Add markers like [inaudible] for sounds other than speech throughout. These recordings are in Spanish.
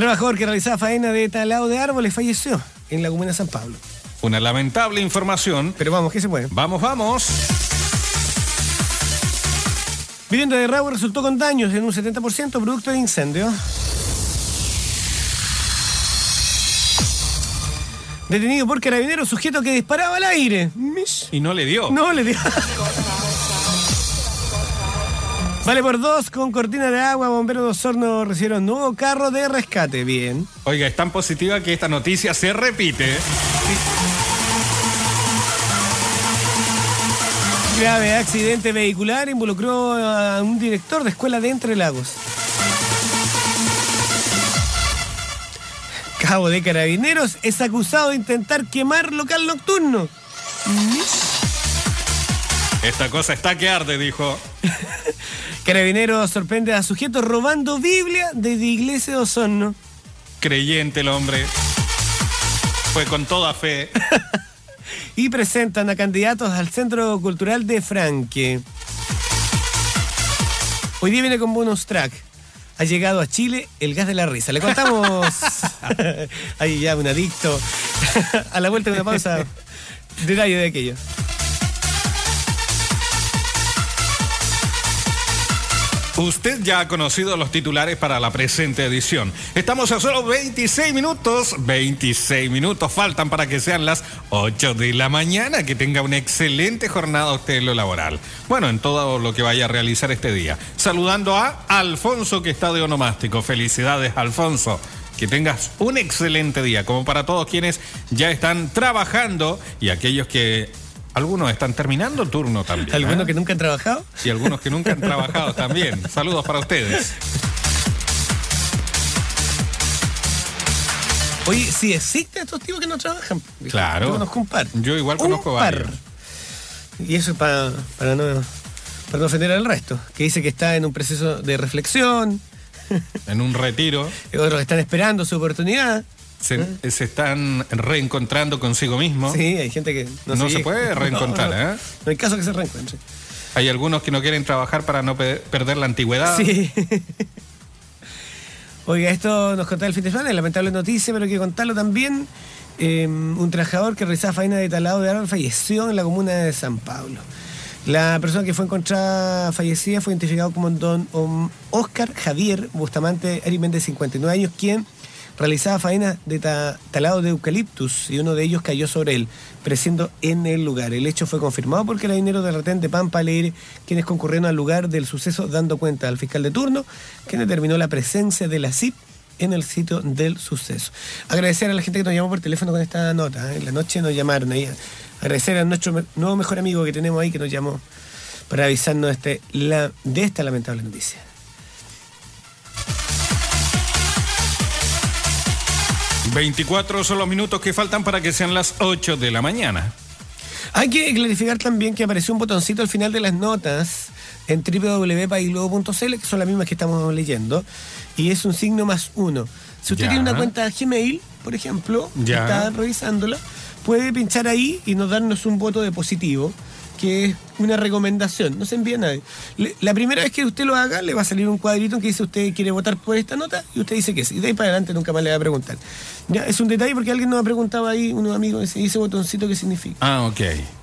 Trabajador que realizaba faena de talado de árboles falleció en la comuna de San Pablo. Una lamentable información. Pero vamos, ¿qué se puede? Vamos, vamos. Vivienda de Raúl resultó con daños en un 70% producto de incendio. Detenido por carabineros, sujeto que disparaba al aire. Y no le dio. No le dio. Vale por dos, con cortina de agua, bomberos de Osorno recibieron nuevo carro de rescate. Bien. Oiga, es tan positiva que esta noticia se repite. Grave accidente vehicular involucró a un director de escuela de Entre Lagos. Cabo de Carabineros es acusado de intentar quemar local nocturno. Esta cosa está que arde, dijo. [laughs] Carabineros sorprende a sujetos robando Biblia de la iglesia de Osorno. Creyente el hombre. Fue con toda fe. [laughs] y presentan a candidatos al Centro Cultural de Franque. Hoy día viene con bonus track. Ha llegado a Chile el gas de la risa. Le contamos. [laughs] [laughs] Ahí ya un adicto. a la vuelta de una pausa. Detalle de aquello. Usted ya ha conocido los titulares para la presente edición. Estamos a solo 26 minutos. 26 minutos faltan para que sean las 8 de la mañana. Que tenga una excelente jornada usted en lo laboral. Bueno, en todo lo que vaya a realizar este día. Saludando a Alfonso que está de onomástico. Felicidades, Alfonso. Que tengas un excelente día, como para todos quienes ya están trabajando y aquellos que algunos están terminando el turno también. ¿Algunos ¿eh? que nunca han trabajado? Y algunos que nunca han trabajado también. [laughs] Saludos para ustedes. Oye, si existen estos tipos que no trabajan. Claro. Yo conozco un par. Yo igual Un conozco par. varios. Y eso es para, para, no, para no ofender al resto. Que dice que está en un proceso de reflexión. En un retiro [laughs] Otros que están esperando su oportunidad. Se, se están reencontrando consigo mismo. Sí, hay gente que no, No se puede [laughs] reencontrar, No, no. ¿eh? No hay caso que se reencuentre. Hay algunos que no quieren trabajar para no pe- perder la antigüedad. Sí. [laughs] Oiga, esto nos contaba el fin de semana, es lamentable noticia, pero hay que contarlo también. Eh, un trabajador que realizaba faena de talado de árbol falleció en la comuna de San Pablo. La persona que fue encontrada fallecida fue identificado como don Oscar Javier Bustamante Arimen, de 59 años, quien realizaba faenas de ta- talado de eucaliptus y uno de ellos cayó sobre él, pereciendo en el lugar. El hecho fue confirmado por carabineros de retén de Pampa Alegre, quienes concurrieron al lugar del suceso dando cuenta al fiscal de turno, quien determinó la presencia de la CIP en el sitio del suceso. Agradecer a la gente que nos llamó por teléfono con esta nota. ¿eh? En la noche nos llamaron ahí. Agradecer a nuestro nuevo mejor amigo que tenemos ahí que nos llamó para avisarnos este, la, de esta lamentable noticia. 24 son los minutos que faltan para que sean las 8 de la mañana. Hay que clarificar también que apareció un botoncito al final de las notas en www.paisglobo.cl, que son las mismas que estamos leyendo, y es un signo más uno. Si usted Ya. tiene una cuenta Gmail, por ejemplo, Ya. está revisándola, puede pinchar ahí y nos darnos un voto de positivo, que es una recomendación. No se envía a nadie. Le- La primera vez que usted lo haga, le va a salir un cuadrito en que dice usted quiere votar por esta nota y usted dice que sí. Y de ahí para adelante nunca más le va a preguntar. Ya, es un detalle porque alguien nos ha preguntado ahí, unos amigos, ese, ese botoncito qué significa. Ah, ok.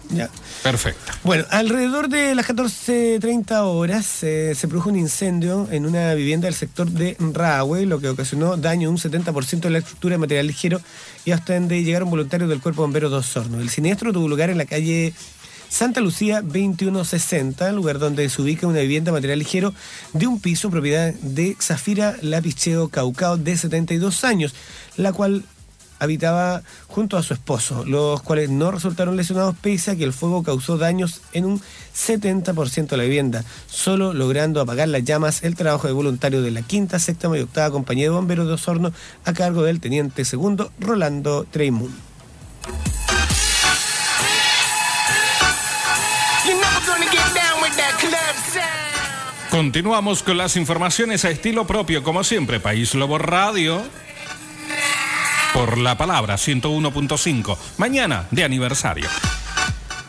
Ya. Perfecto. Bueno, alrededor de las 14.30 horas eh, se produjo un incendio en una vivienda del sector de Rahue, lo que ocasionó daño a un 70% de la estructura de material ligero y hasta donde llegaron voluntarios del Cuerpo Bombero Dos Hornos. El siniestro tuvo lugar en la calle Santa Lucía 2160, lugar donde se ubica una vivienda material ligero de un piso propiedad de Zafira Lapicheo Caucao de 72 años, la cual habitaba junto a su esposo, los cuales no resultaron lesionados pese a que el fuego causó daños en un 70% de la vivienda, solo logrando apagar las llamas el trabajo de voluntario de la quinta, séptima y octava compañía de bomberos de Osorno a cargo del teniente segundo Rolando Treimun. Continuamos con las informaciones a estilo propio, como siempre, País Lobo Radio. Por la palabra 101.5. Mañana de aniversario.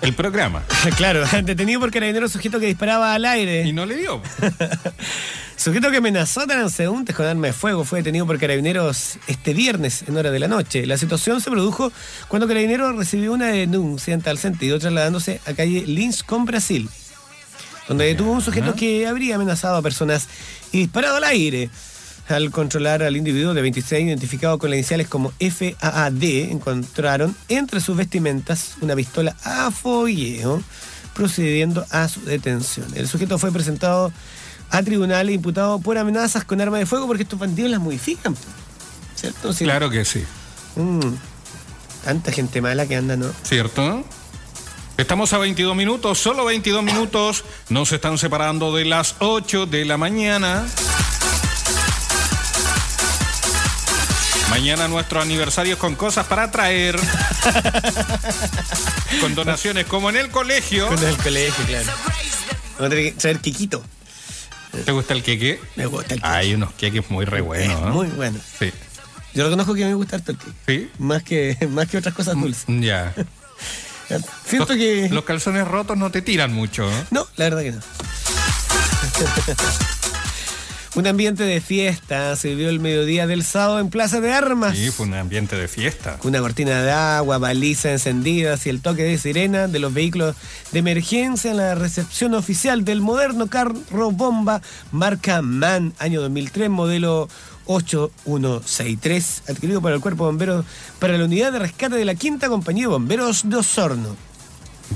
El programa. [laughs] claro, [laughs] detenido por carabineros sujeto que disparaba al aire. Y no le dio. [laughs] Sujeto que amenazó a transeúntes con arma de fuego fue detenido por carabineros este viernes en hora de la noche. La situación se produjo cuando carabineros recibió una denuncia en tal sentido trasladándose a calle Lynch con Brasil, donde detuvo un sujeto que habría amenazado a personas y disparado al aire. Al controlar al individuo de 26 identificado con las iniciales como FAAD, encontraron entre sus vestimentas una pistola a fogueo, procediendo a su detención. El sujeto fue presentado a tribunal e imputado por amenazas con arma de fuego porque estos bandidos las modifican, ¿cierto? Claro que sí. Mm, tanta gente mala que anda, ¿no? ¿Cierto? Estamos a 22 minutos, solo 22 minutos. Nos están separando de las 8 de la mañana. Mañana nuestro aniversario es con cosas para traer. [laughs] con donaciones como en el colegio. Con el colegio, claro. Vamos a tener que traer Kikito. ¿Te gusta el queque? Me gusta el Hay unos queques muy re buenos. Muy bueno. Sí. Yo reconozco que me gusta harto el queque. ¿Sí? Más que, [laughs] más que otras cosas dulces. Ya. Siento los, que. los calzones rotos no te tiran mucho, ¿no? No, la verdad que no. Un ambiente de fiesta se vivió el mediodía del sábado en Plaza de Armas. Sí, fue un ambiente de fiesta. Una cortina de agua, balizas encendidas y el toque de sirena de los vehículos de emergencia en la recepción oficial del moderno carro bomba marca MAN, año 2003, modelo 8163, adquirido por el Cuerpo de Bomberos para la unidad de rescate de la Quinta Compañía de Bomberos de Osorno.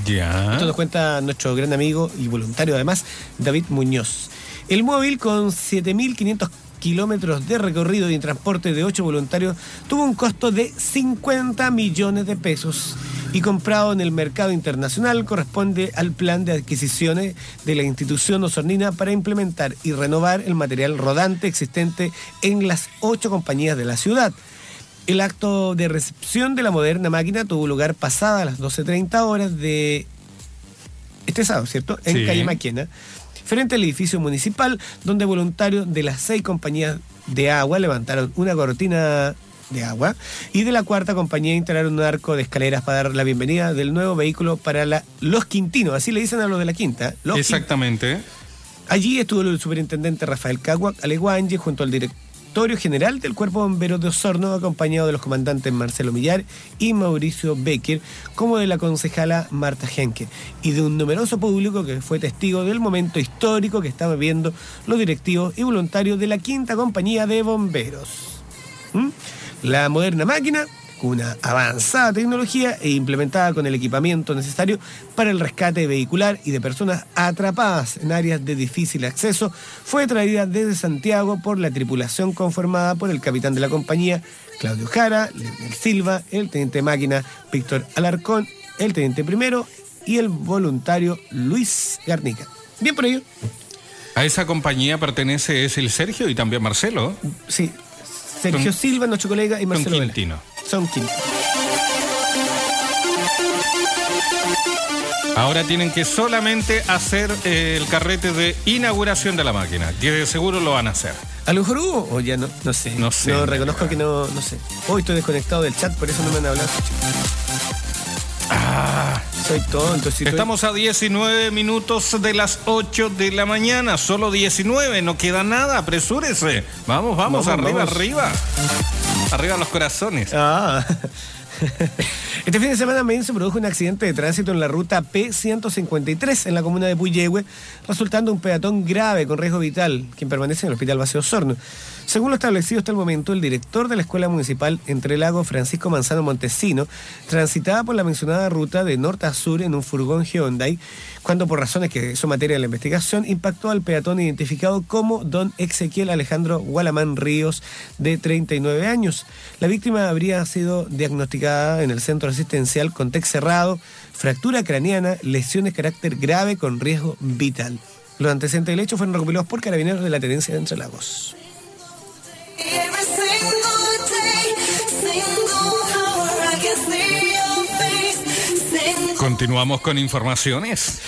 Ya. Esto nos cuenta nuestro gran amigo y voluntario además, David Muñoz. El móvil con 7.500 kilómetros de recorrido y transporte de 8 voluntarios tuvo un costo de 50 millones de pesos y comprado en el mercado internacional corresponde al plan de adquisiciones de la institución osornina para implementar y renovar el material rodante existente en las ocho compañías de la ciudad. El acto de recepción de la moderna máquina tuvo lugar pasada las 12.30 horas de este sábado, ¿cierto? En Sí. calle Maquena, frente al edificio municipal, donde voluntarios de las seis compañías de agua levantaron una cortina de agua y de la cuarta compañía instalaron un arco de escaleras para dar la bienvenida del nuevo vehículo para la, los Quintinos, así le dicen a los de la quinta. Los Exactamente. Allí estuvo el superintendente Rafael Caguac Aleguanje junto al general del Cuerpo Bomberos de Osorno, acompañado de los comandantes Marcelo Millar y Mauricio Becker, como de la concejala Marta Henke, y de un numeroso público que fue testigo del momento histórico que estaban viviendo los directivos y voluntarios de la quinta compañía de bomberos. ¿Mm? La moderna máquina, una avanzada tecnología e implementada con el equipamiento necesario para el rescate vehicular y de personas atrapadas en áreas de difícil acceso, fue traída desde Santiago por la tripulación conformada por el capitán de la compañía, Claudio Jara, Leonel Silva, el teniente máquina Víctor Alarcón, el teniente primero y el voluntario Luis Garnica. Bien por ello. A esa compañía pertenece es el Sergio y también Marcelo. Sí. Sergio Silva, nuestro colega, y Marcelo. Quintino. Quintino. Ahora tienen que solamente hacer eh, el carrete de inauguración de la máquina, que de seguro lo van a hacer. ¿A lo mejor hubo o ya no? No sé. No sé. No, reconozco que no, no sé. Hoy estoy desconectado del chat, por eso no me han hablado. Ah, Soy tonto. Si estoy- estamos a 19 minutos de las 8 de la mañana, solo 19, no queda nada, apresúrese. Vamos, vamos, Vamos, arriba, vamos. arriba. Arriba los corazones. Ah. [laughs] Este fin de semana también se produjo un accidente de tránsito en la ruta P153 en la comuna de Puyehue, resultando un peatón grave con riesgo vital, quien permanece en el Hospital Base Osorno. Según lo establecido hasta el momento, el director de la Escuela Municipal Entre Lagos, Francisco Manzano Montesino, transitaba por la mencionada ruta de norte a sur en un furgón Hyundai, cuando por razones que son materia de la investigación, impactó al peatón identificado como don Ezequiel Alejandro Gualamán Ríos, de 39 años. La víctima habría sido diagnosticada en el centro asistencial con TEC cerrado, fractura craneana, lesiones de carácter grave con riesgo vital. Los antecedentes del hecho fueron recopilados por carabineros de la tenencia de Entre Lagos. Continuamos con informaciones.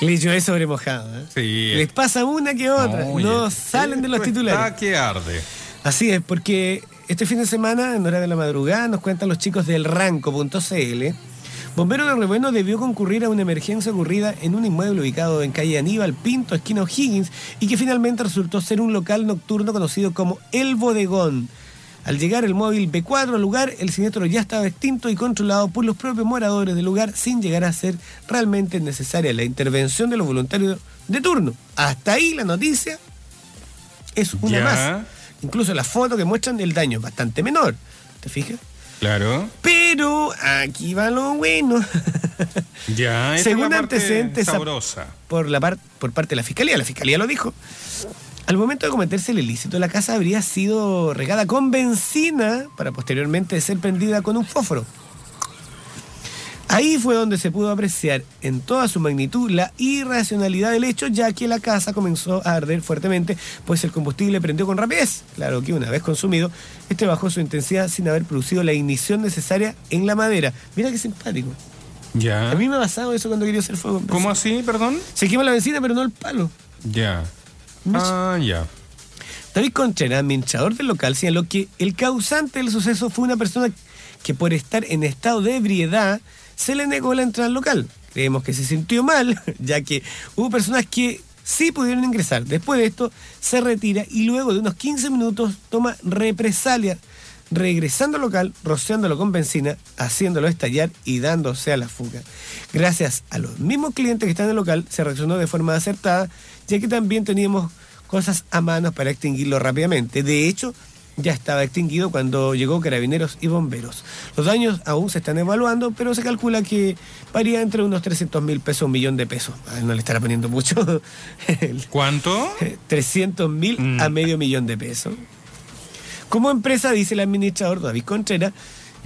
Les llueve sobre mojado. ¿eh? Sí. Les pasa una que otra. Oye, no salen de los titulares. Está que arde. Así es, porque este fin de semana, en hora de la madrugada, nos cuentan los chicos del ranco.cl, Bombero de Rebueno debió concurrir a una emergencia ocurrida en un inmueble ubicado en calle Aníbal Pinto, esquina O'Higgins, y que finalmente resultó ser un local nocturno conocido como El Bodegón. Al llegar el móvil B4 al lugar, el siniestro ya estaba extinto y controlado por los propios moradores del lugar sin llegar a ser realmente necesaria la intervención de los voluntarios de turno. Hasta ahí la noticia es una Ya. más. Incluso la foto que muestran el daño es bastante menor. ¿Te fijas? Claro. Pero aquí va lo bueno. Ya, Según es la parte antecedentes sabrosa. por, la par- por parte de la fiscalía, la fiscalía lo dijo. Al momento de cometerse el ilícito, la casa habría sido regada con benzina para posteriormente ser prendida con un fósforo. Ahí fue donde se pudo apreciar en toda su magnitud la irracionalidad del hecho, ya que la casa comenzó a arder fuertemente, pues el combustible prendió con rapidez. Claro que una vez consumido, este bajó su intensidad sin haber producido la ignición necesaria en la madera. Mira qué simpático. Ya. A mí me ha pasado eso cuando quería hacer fuego. ¿Cómo así, perdón? Se quema la benzina, pero no el palo. Ya. Ah, ya. David Contreras, administrador del local, señaló que el causante del suceso fue una persona que por estar en estado de ebriedad se le negó la entrada al local. Creemos que se sintió mal, [laughs] ya que hubo personas que sí pudieron ingresar. Después de esto, se retira y luego de unos 15 minutos toma represalia, regresando al local, rociándolo con benzina, haciéndolo estallar y dándose a la fuga. Gracias a los mismos clientes que están en el local, se reaccionó de forma acertada, ya que también teníamos cosas a mano para extinguirlo rápidamente. De hecho, ya estaba extinguido cuando llegó carabineros y bomberos. Los daños aún se están evaluando, pero se calcula que varía entre unos 300 mil pesos un millón de pesos. Ah, no le estará poniendo mucho. [laughs] ¿Cuánto? 300 mil Mm. a medio millón de pesos. Como empresa, dice el administrador David Contreras,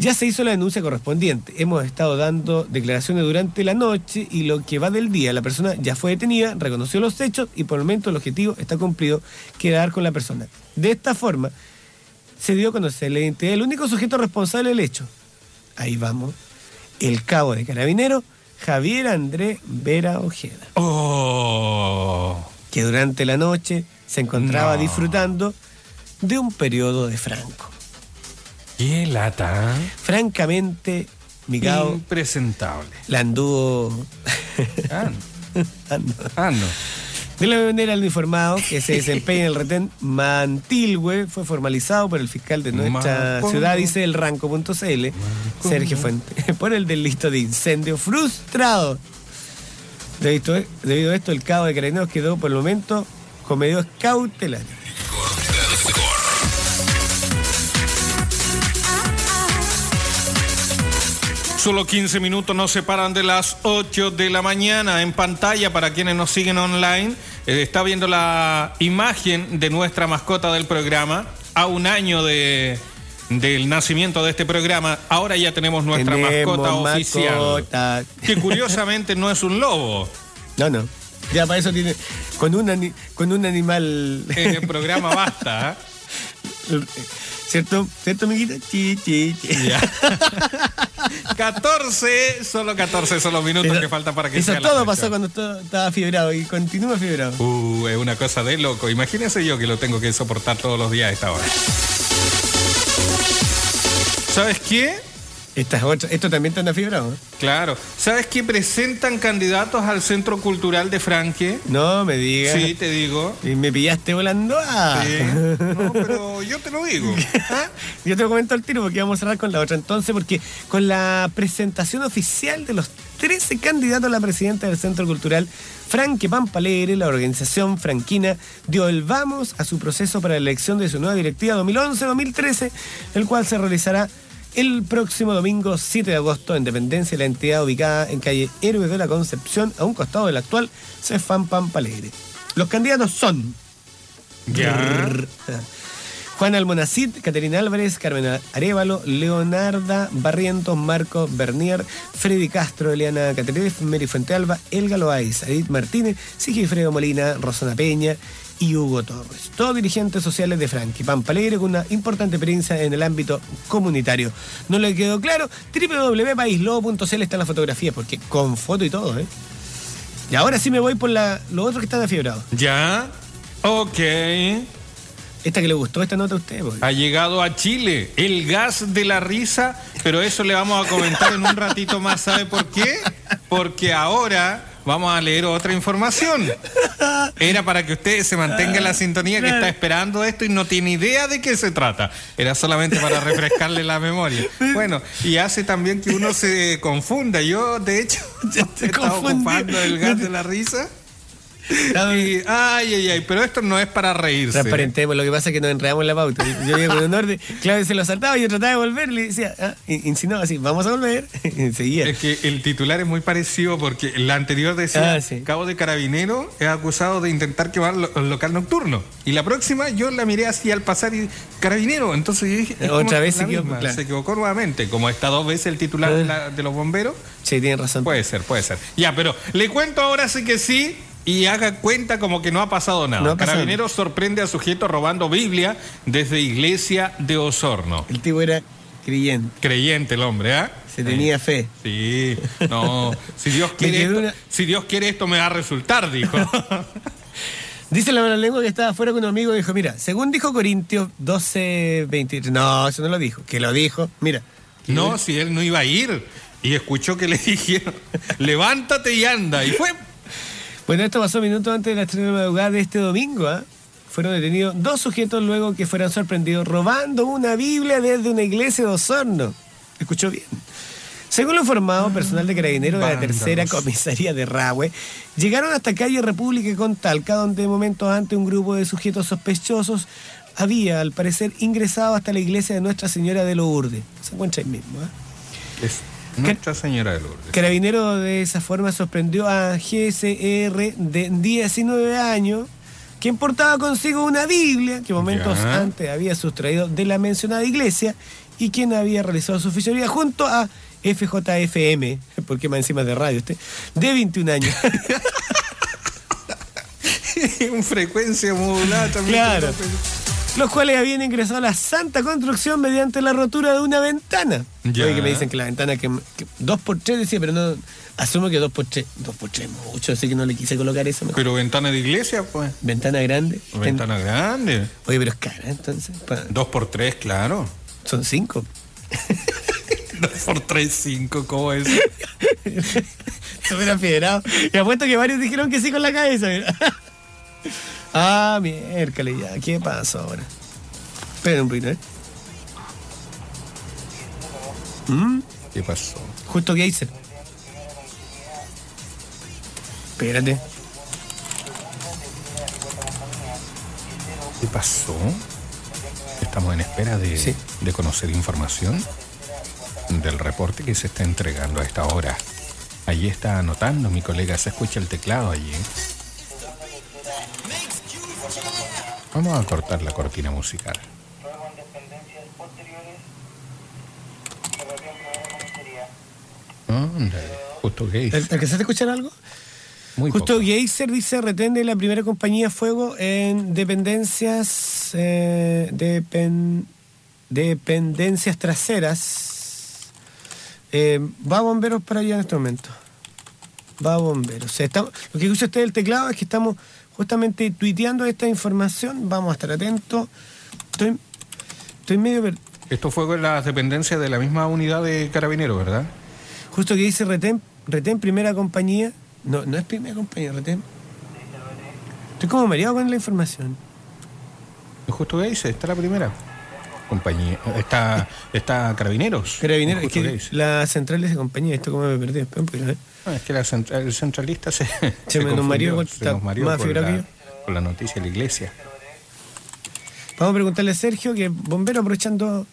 ya se hizo la denuncia correspondiente. Hemos estado dando declaraciones durante la noche y lo que va del día, la persona ya fue detenida, reconoció los hechos y por el momento el objetivo está cumplido, quedar con la persona. De esta forma, se dio a conocer la identidad del único sujeto responsable del hecho. Ahí vamos. El cabo de carabinero, Javier André Vera Ojeda Oh. que durante la noche se encontraba No. disfrutando de un periodo de Franco. Qué lata. Francamente, mi cabo Impresentable. la anduvo. Ah, ah, no. De la manera el uniformado que se desempeña en el retén Mantilhue fue formalizado por el fiscal de nuestra Manco. ciudad, dice el ranco.cl, Sergio Fuente, [laughs] por el delito de incendio frustrado. Debido, debido a esto, el cabo de carabineros quedó por el momento con medidas cautelares. Solo 15 minutos nos separan de las 8 de la mañana. En pantalla, para quienes nos siguen online, eh, está viendo la imagen de nuestra mascota del programa. A un año de, del nacimiento de este programa, ahora ya tenemos nuestra Tenemos mascota oficial. mascota. Que curiosamente no es un lobo. No, no. Ya para eso tiene. Con un, con un animal. En el programa basta. ¿eh? [laughs] ¿Cierto? ¿Cierto, amiguita? Chi, chi, chi. Ya. [laughs] 14, solo 14 son los minutos Eso- que faltan para que Eso sea todo pasó cuando todo estaba fibrado y continúa fibrado. Uh, es una cosa de loco. Imagínense yo que lo tengo que soportar todos los días a esta hora. ¿Sabes qué? Esta es otra- Esto también está fibrado. ¿eh? Claro. ¿Sabes qué presentan candidatos al Centro Cultural de Franque? No me digas. Sí, te digo. Y me pillaste volando. Ah. Sí. No, pero yo te lo digo. [laughs] ¿Ah? Yo te lo comento al tiro porque vamos a cerrar con la otra. Entonces, porque con la presentación oficial de los 13 candidatos a la presidenta del Centro Cultural, Franque Pampalegre, la organización franquina, dio el vamos a su proceso para la elección de su nueva directiva 2011-2013, el cual se realizará el próximo domingo 7 de agosto en dependencia de la entidad ubicada en calle Héroes de la Concepción, a un costado del actual Cefam Pampalegre. Los candidatos son Ya. Juan Almonacid, Caterina Álvarez, Carmen Arevalo, Leonarda Barrientos, Marco Bernier, Freddy Castro, Eliana Caterina, Mary Fuentealba, Elga Loaiz, Edith Martínez, Sigifredo Molina, Rosana Peña y Hugo Torres. Todos dirigentes sociales de Franqui Pampa Alegre con una importante experiencia en el ámbito comunitario. ¿No le quedó claro? www.paislobo.cl está la fotografía, porque con foto y todo, ¿eh? Y ahora sí me voy por la, los otros que están afiebrados. Ya. Ok. Esta que le gustó esta nota a usted, pues. Ha llegado a Chile el gas de la risa, pero eso le vamos a comentar en un ratito más. ¿Sabe por qué? Porque ahora vamos a leer otra información. Era para que usted se mantenga en la sintonía que está esperando esto y no tiene idea de qué se trata. Era solamente para refrescarle la memoria. Bueno, y hace también que uno se confunda. Yo, de hecho, Ya te estaba ocupando el gas de la risa. Y, ay, ay, ay, pero esto no es para reírse. Transparentemos, lo que pasa es que nos enredamos en la pauta. Yo iba con un orden, Claudio se lo saltaba y yo trataba de volver, le decía, ah, in- insinuaba así, vamos a volver. [laughs] Y seguía. Es que el titular es muy parecido porque la anterior decía Ah, sí. Cabo de Carabinero es acusado de intentar quemar lo- el local nocturno. Y la próxima yo la miré así al pasar y Carabinero. Entonces yo dije, Otra vez se equivocó, claro. Se equivocó nuevamente. Como está dos veces el titular de, la- de los bomberos, Sí, tiene razón. puede ser, puede ser. Ya, pero le cuento ahora sí que sí. Y haga cuenta como que no ha pasado nada. No Carabineros sorprende a sujeto robando Biblia desde iglesia de Osorno. El tipo era creyente, Creyente el hombre, ¿ah? se tenía fe. Sí, no. Si Dios [laughs] quiere esto, una- si Dios quiere esto me va a resultar, dijo. [laughs] Dice la mala lengua que estaba afuera con un amigo y dijo, mira, según dijo Corintios 12, 23. No, eso no lo dijo. Que lo dijo. Mira. No, si él no iba a ir. Y escuchó que le [laughs] dijeron, levántate y anda. Y fue. Bueno, esto pasó minutos antes de la estrella de madrugada de este domingo. ¿ah? Fueron detenidos dos sujetos luego que fueran sorprendidos robando una Biblia desde una iglesia de Osorno. ¿Escuchó bien? Según lo informado, personal de carabineros de la tercera comisaría de Rahue llegaron hasta calle República con Talca, donde momentos antes un grupo de sujetos sospechosos había, al parecer, ingresado hasta la iglesia de Nuestra Señora de Lourdes. Se encuentra ahí mismo. Es Nuestra Señora de Lourdes. Carabinero de esa forma sorprendió a GSR de 19 años, quien portaba consigo una Biblia que momentos Ya. antes había sustraído de la mencionada iglesia y quien había realizado su oficialía junto a FJFM, [laughs] porque más encima de radio usted, de 21 años. [laughs] en frecuencia modulada también. Claro. Los cuales habían ingresado a la santa construcción mediante la rotura de una ventana. Ya. Oye, que me dicen que la ventana que, que dos por tres decía, pero no, asumo que dos por tres, dos por tres es mucho, así que no le quise colocar eso. mejor. Pero ventana de iglesia, pues. Ventana grande. Ventana grande. Oye, pero es cara, entonces. Dos por tres, claro. son cinco. [laughs] Dos por tres, cinco, ¿cómo es? [laughs] Se hubiera federado. Y apuesto que varios dijeron que sí con la cabeza. Ah, miércoles, ya. ¿Qué pasó ahora? Espera un poquito, ¿eh? Mm, ¿Qué pasó? justo Geyser. Espérate. ¿Qué pasó? Estamos en espera de, Sí. de conocer información del reporte que se está entregando a esta hora. Allí está anotando mi colega, se escucha el teclado allí. Vamos a cortar la cortina musical. Justo. ¿Al- ¿Alcanzaste a escuchar algo? Muy Justo poco. Geyser dice retende la primera compañía fuego en dependencias eh, depen- dependencias traseras. Eh, va a bomberos para allá en este momento. Va a bomberos. O sea, estamos- lo que escucha usted del teclado es que estamos justamente tuiteando esta información. Vamos a estar atentos. Estoy, estoy medio per- Esto fue en las dependencias de la misma unidad de carabineros, ¿verdad? Justo que dice retén, retén primera compañía. No, no es primera compañía, retén. Estoy como mareado con la información. Justo Geise, está la primera. Compañía, está, está Carabineros. Carabineros, es que Geise. la central de compañía, esto como me perdí. Espera un poquito, ¿eh? No, es que la el centralista se, Se [laughs] me confundió, se está nos mareó más por la, por la noticia de la iglesia. Vamos a preguntarle a Sergio, que bombero aprovechando.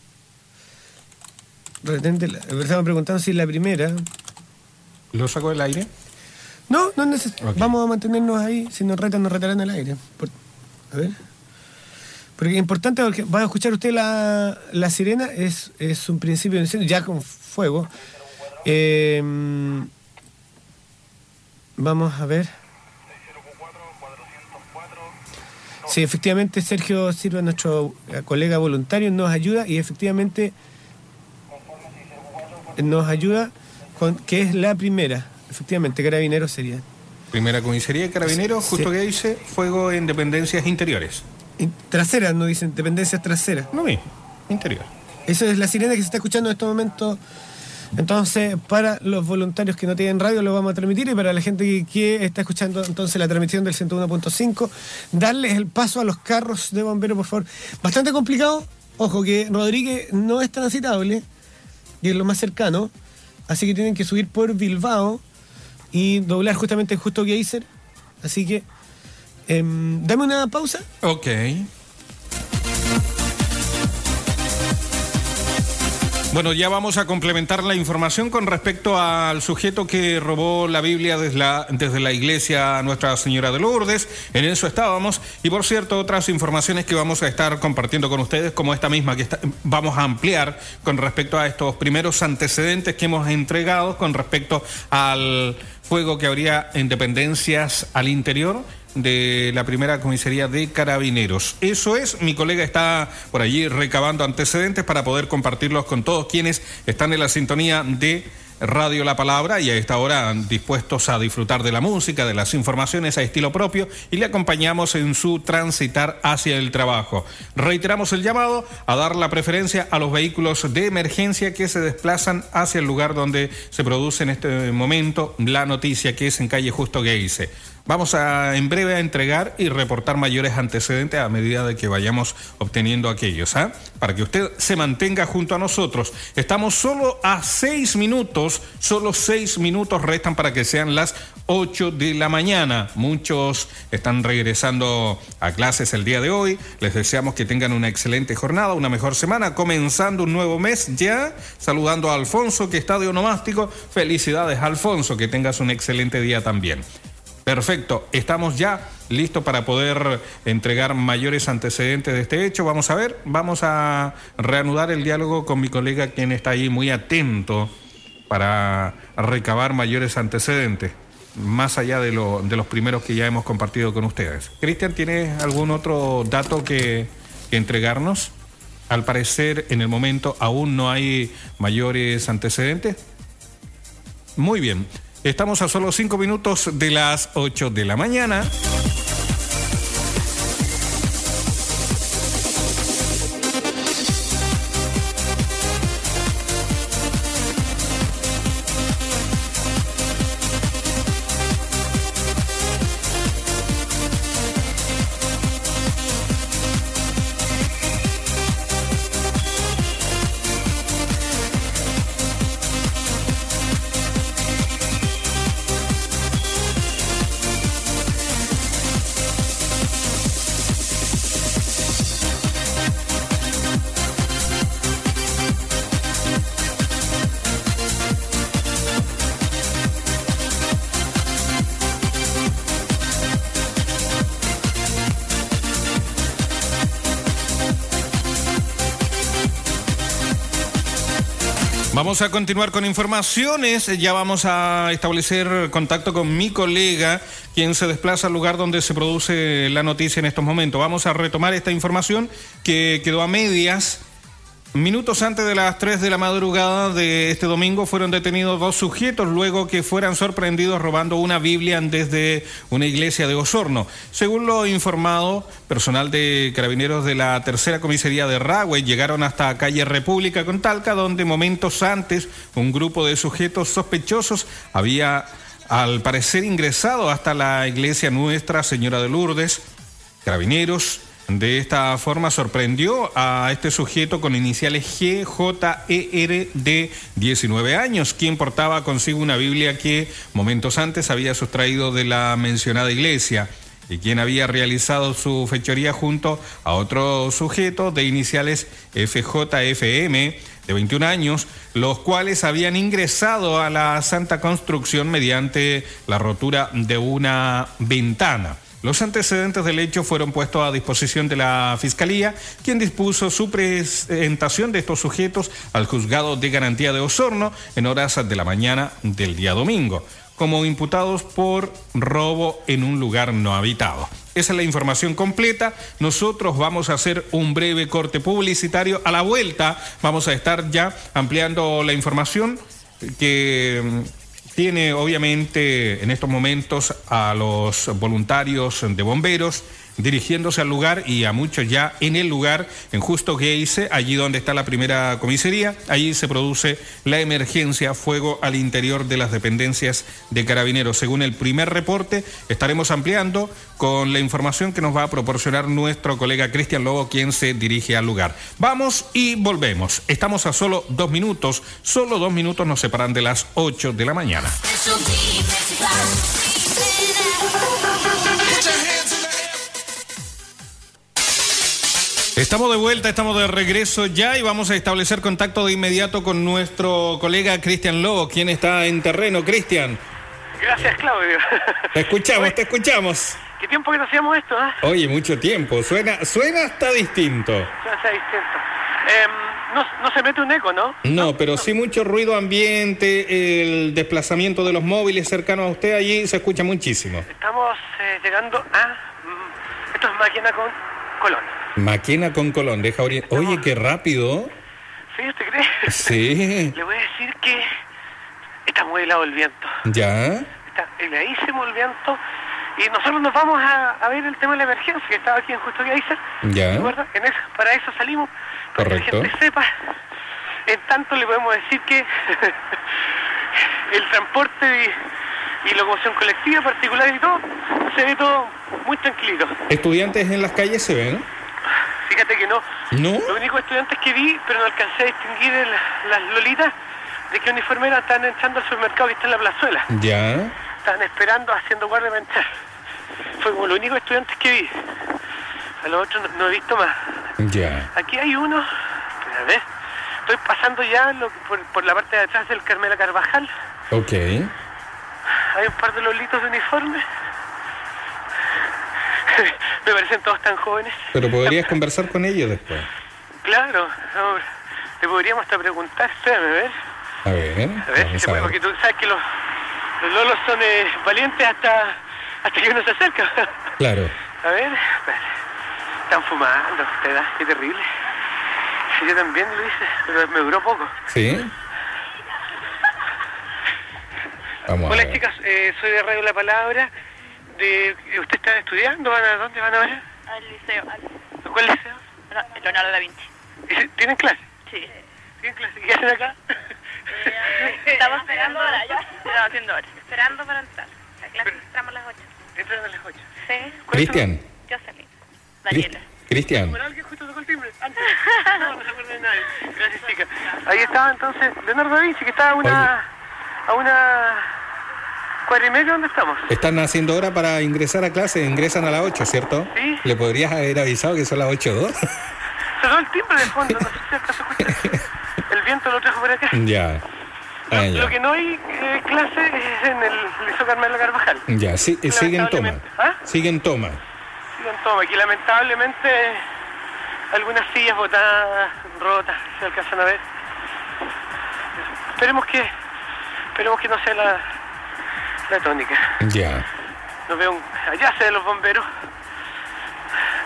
Retente Estamos preguntando si es la primera. ¿Lo sacó del aire? No, no es necesario. Vamos a mantenernos ahí. Si nos retan, nos retarán al aire. Por- A ver. Porque es importante, porque va a escuchar usted la, la sirena, es, es un principio de incendio, ya con fuego. Eh, vamos a ver. Sí, efectivamente Sergio Silva, nuestro eh, colega voluntario, nos ayuda y efectivamente nos ayuda con que es la primera. Efectivamente, carabineros sería. Primera comisaría de Carabineros, Sí. justo que dice, fuego en dependencias interiores. In- Traseras, no dicen, dependencias traseras. Lo mismo, interior. Esa es la sirena que se está escuchando en estos momentos. Entonces, para los voluntarios que no tienen radio, lo vamos a transmitir. Y para la gente que, está escuchando entonces la transmisión del 101.5, darles el paso a los carros de bomberos, por favor. Bastante complicado. Ojo, que Rodríguez no es transitable, y es lo más cercano. Así que tienen que subir por Bilbao y doblar justamente en Justo Geyser. Así que, em, dame una pausa. Ok. Bueno, ya vamos a complementar la información con respecto al sujeto que robó la Biblia desde la, desde la iglesia Nuestra Señora de Lourdes. En eso estábamos. Y por cierto, otras informaciones que vamos a estar compartiendo con ustedes, como esta misma que está- vamos a ampliar con respecto a estos primeros antecedentes que hemos entregado con respecto al fuego que habría en dependencias al interior de la primera comisaría de carabineros. Eso es, mi colega está por allí recabando antecedentes para poder compartirlos con todos quienes están en la sintonía de Radio La Palabra y a esta hora dispuestos a disfrutar de la música, de las informaciones a estilo propio y le acompañamos en su transitar hacia el trabajo. Reiteramos el llamado a dar la preferencia a los vehículos de emergencia que se desplazan hacia el lugar donde se produce en este momento la noticia que es en calle Justo Geise. Vamos a en breve a entregar y reportar mayores antecedentes a medida de que vayamos obteniendo aquellos, ¿ah? Para que usted se mantenga junto a nosotros. Estamos solo a seis minutos, solo seis minutos restan para que sean las 8 de la mañana. Muchos están regresando a clases el día de hoy. Les deseamos que tengan una excelente jornada, una mejor semana, comenzando un nuevo mes ya. Saludando a Alfonso, que está de onomástico. Felicidades, Alfonso, que tengas un excelente día también. Perfecto, estamos ya listos para poder entregar mayores antecedentes de este hecho. Vamos a ver, vamos a reanudar el diálogo con mi colega quien está ahí muy atento para recabar mayores antecedentes, más allá de, de los primeros que ya hemos compartido con ustedes. Cristian, ¿tienes algún otro dato que entregarnos? Al parecer, en el momento aún no hay mayores antecedentes. Muy bien. Estamos a solo cinco minutos de las 8 de la mañana. Vamos a continuar con informaciones. Ya vamos a establecer contacto con mi colega, quien se desplaza al lugar donde se produce la noticia en estos momentos. Vamos a retomar esta información que quedó a medias. Minutos antes de las 3 de la madrugada de este domingo fueron detenidos dos sujetos luego que fueran sorprendidos robando una Biblia desde una iglesia de Osorno. Según lo informado, personal de carabineros de la tercera comisaría de Rahue llegaron hasta calle República con Talca, donde momentos antes un grupo de sujetos sospechosos había al parecer ingresado hasta la iglesia Nuestra Señora de Lourdes. Carabineros de esta forma sorprendió a este sujeto con iniciales GJER de 19 años, quien portaba consigo una Biblia que momentos antes había sustraído de la mencionada iglesia y quien había realizado su fechoría junto a otro sujeto de iniciales FJFM de 21 años, los cuales habían ingresado a la Santa Construcción mediante la rotura de una ventana. Los antecedentes del hecho fueron puestos a disposición de la Fiscalía, quien dispuso su presentación de estos sujetos al juzgado de garantía de Osorno en horas de la mañana del día domingo, como imputados por robo en un lugar no habitado. Esa es la información completa. Nosotros vamos a hacer un breve corte publicitario. A la vuelta vamos a estar ya ampliando la información que tiene obviamente en estos momentos a los voluntarios de bomberos dirigiéndose al lugar y a muchos ya en el lugar, en Justo Geise, allí donde está la primera comisaría. Allí se produce la emergencia, fuego al interior de las dependencias de carabineros. Según el primer reporte, estaremos ampliando con la información que nos va a proporcionar nuestro colega Cristian Lobo, quien se dirige al lugar. Vamos y volvemos. Estamos a solo dos minutos, solo dos minutos nos separan de las 8 de la mañana. Estamos de vuelta, estamos de regreso ya y vamos a establecer contacto de inmediato con nuestro colega Cristian Lobo, quien está en terreno. Cristian, Gracias, Claudio. te escuchamos, te escuchamos. ¿Qué tiempo que no hacíamos esto, eh? Oye, mucho tiempo, suena, suena hasta distinto. Ya sea distinto. Em, no, no se mete un eco, ¿no? No, pero sí mucho ruido ambiente, el desplazamiento de los móviles cercanos a usted allí se escucha muchísimo. Estamos eh, llegando a... mm, esto es máquina con Colón. Maquena con Colón, deja Oye, qué rápido. ¿Sí? ¿Usted cree? Sí, [laughs] Le voy a decir que está muy helado el viento. ya, Está heladísimo el viento. Y nosotros nos vamos a, a ver el tema de la emergencia que estaba aquí en Justo Geyser. Ya. ¿De acuerdo? En eso, para eso salimos. Para que Correcto. la gente sepa. En tanto le podemos decir que [laughs] el transporte y, y locomoción colectiva particular y todo, se ve todo muy tranquilito. estudiantes en las calles se ven, Fíjate que no. ¿no? Los únicos estudiantes que vi, pero no alcancé a distinguir el- las lolitas, de que uniformeras están entrando al supermercado que está en la plazuela. Ya, Estaban esperando, haciendo guardia para entrar. Fue como los únicos estudiantes que vi. A los otros no, no he visto más. ya, Aquí hay uno, a ver, estoy pasando ya lo- por, por la parte de atrás del Carmela Carvajal. ok. Hay un par de lolitos de uniforme. [laughs] Me parecen todos tan jóvenes. Pero podrías conversar con ellos después. Claro, no, le podríamos hasta preguntar, espérame, a ver. A ver, A ver, si se puede, porque tú sabes que los, los lolos son eh, valientes hasta, hasta que uno se acerca. Claro, [laughs] A ver, están fumando, te da, qué terrible. Sí, yo también lo hice, pero me duró poco. ¿sí? [laughs] Vamos Hola chicas, eh, soy de Radio La Palabra. De, ¿Usted está estudiando? ¿Van a, ¿Dónde van a ver? Al liceo, al, ¿A cuál liceo? no, el Leonardo da Vinci. ¿Y- ¿Tienen clase? Sí. ¿Tienen clase? ¿Qué hacen acá? [laughs] Estamos esperando ahora, ya. Estamos haciendo ahora. Esperando para entrar. La clase Pero- entramos a las 8. Entran a las 8. Sí. Cristian, Jocelyn. Daniela. Cristian. Ahí estaba entonces Leonardo da Vinci, que estaba a una, a una cuadra y media donde estamos. están haciendo hora para ingresar a clase, ingresan a las 8, ¿cierto? Sí. ¿Le podrías haber avisado que son las 8.02? Sonó el timbre de fondo, no sé si acaso escuchaste. [laughs] El viento lo trajo por acá. ya. Ah, Lo, ya. lo que no hay eh, clase es en el Liceo Carmelo Carvajal. Ya, sí, eh, sigue en toma. ¿Ah? Sigue en toma. Sigan toma, que lamentablemente algunas sillas botadas, rotas, se alcanzan a ver. Esperemos que, esperemos que no sea la, la tónica. Ya. No veo un, allá se ven los bomberos.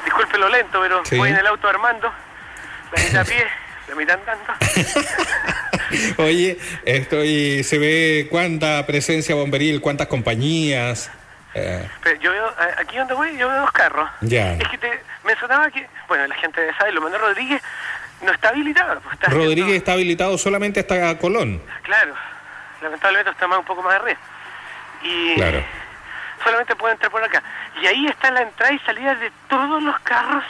Disculpe lo lento, pero Sí. voy en el auto armando. La mitad a [laughs] pie, la mitad andando. [laughs] Oye, estoy, se ve cuánta presencia bomberil, cuántas compañías. eh, Pero yo veo, a- aquí donde voy, yo veo dos carros. Ya. Es que te mencionaba que, bueno, la gente saber, lo Manuel Rodríguez no está habilitado. pues, está Rodríguez haciendo- está habilitado solamente hasta Colón. Claro, lamentablemente está más un poco más arriba. Y Claro. solamente puede entrar por acá. Y ahí está la entrada y salida de todos los carros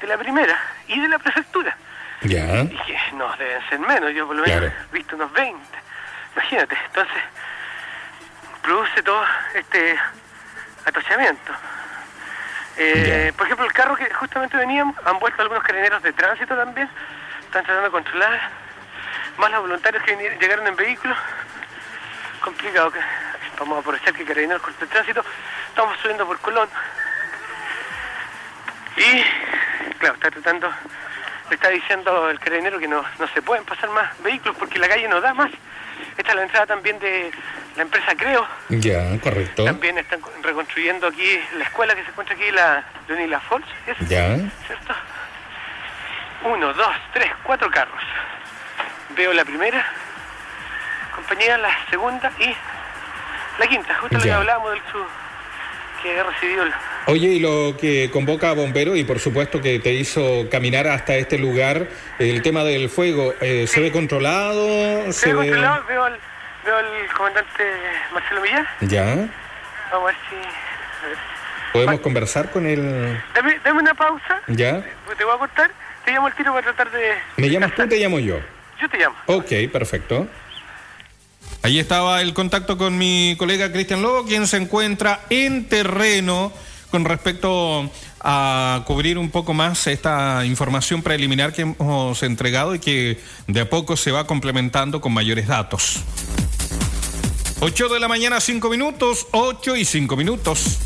de la primera y de la prefectura. Ya. Y que no deben ser menos, yo por lo menos Claro. he visto unos 20. Imagínate, entonces produce todo este atochamiento. Eh, por ejemplo, el carro que justamente veníamos, han vuelto algunos carabineros de tránsito también, están tratando de controlar, más los voluntarios que llegaron en vehículos. Complicado que vamos a aprovechar que carabineros cortó el tránsito, estamos subiendo por Colón. Y, claro, está tratando, le está diciendo el carabinero que no, no se pueden pasar más vehículos porque la calle no da más. Esta es la entrada también de la empresa Creo. Ya, correcto. También están co- reconstruyendo aquí la escuela que se encuentra aquí, la Leonila Falls, ¿es? Ya. ¿cierto? Uno, dos, tres, cuatro carros. Veo la primera compañía, la segunda y la quinta, justo lo que hablábamos del sur, que ha recibido el, Oye, y lo que convoca a bomberos y por supuesto que te hizo caminar hasta este lugar, el tema del fuego, eh, ¿se ve controlado? Se ¿Se ve controlado, veo al, veo al comandante Marcelo Millar. Ya, Vamos a ver si... a ver. podemos conversar con él. Dame, dame una pausa. Ya, Te voy a cortar. Te llamo al tiro para tratar de... ¿me llamas tú o te llamo yo? Yo te llamo. Ok, perfecto. Ahí estaba el contacto con mi colega Cristian Lobo, quien se encuentra en terreno con respecto a cubrir un poco más esta información preliminar que hemos entregado y que de a poco se va complementando con mayores datos. 8 de la mañana, 5 minutos, 8 y 5 minutos.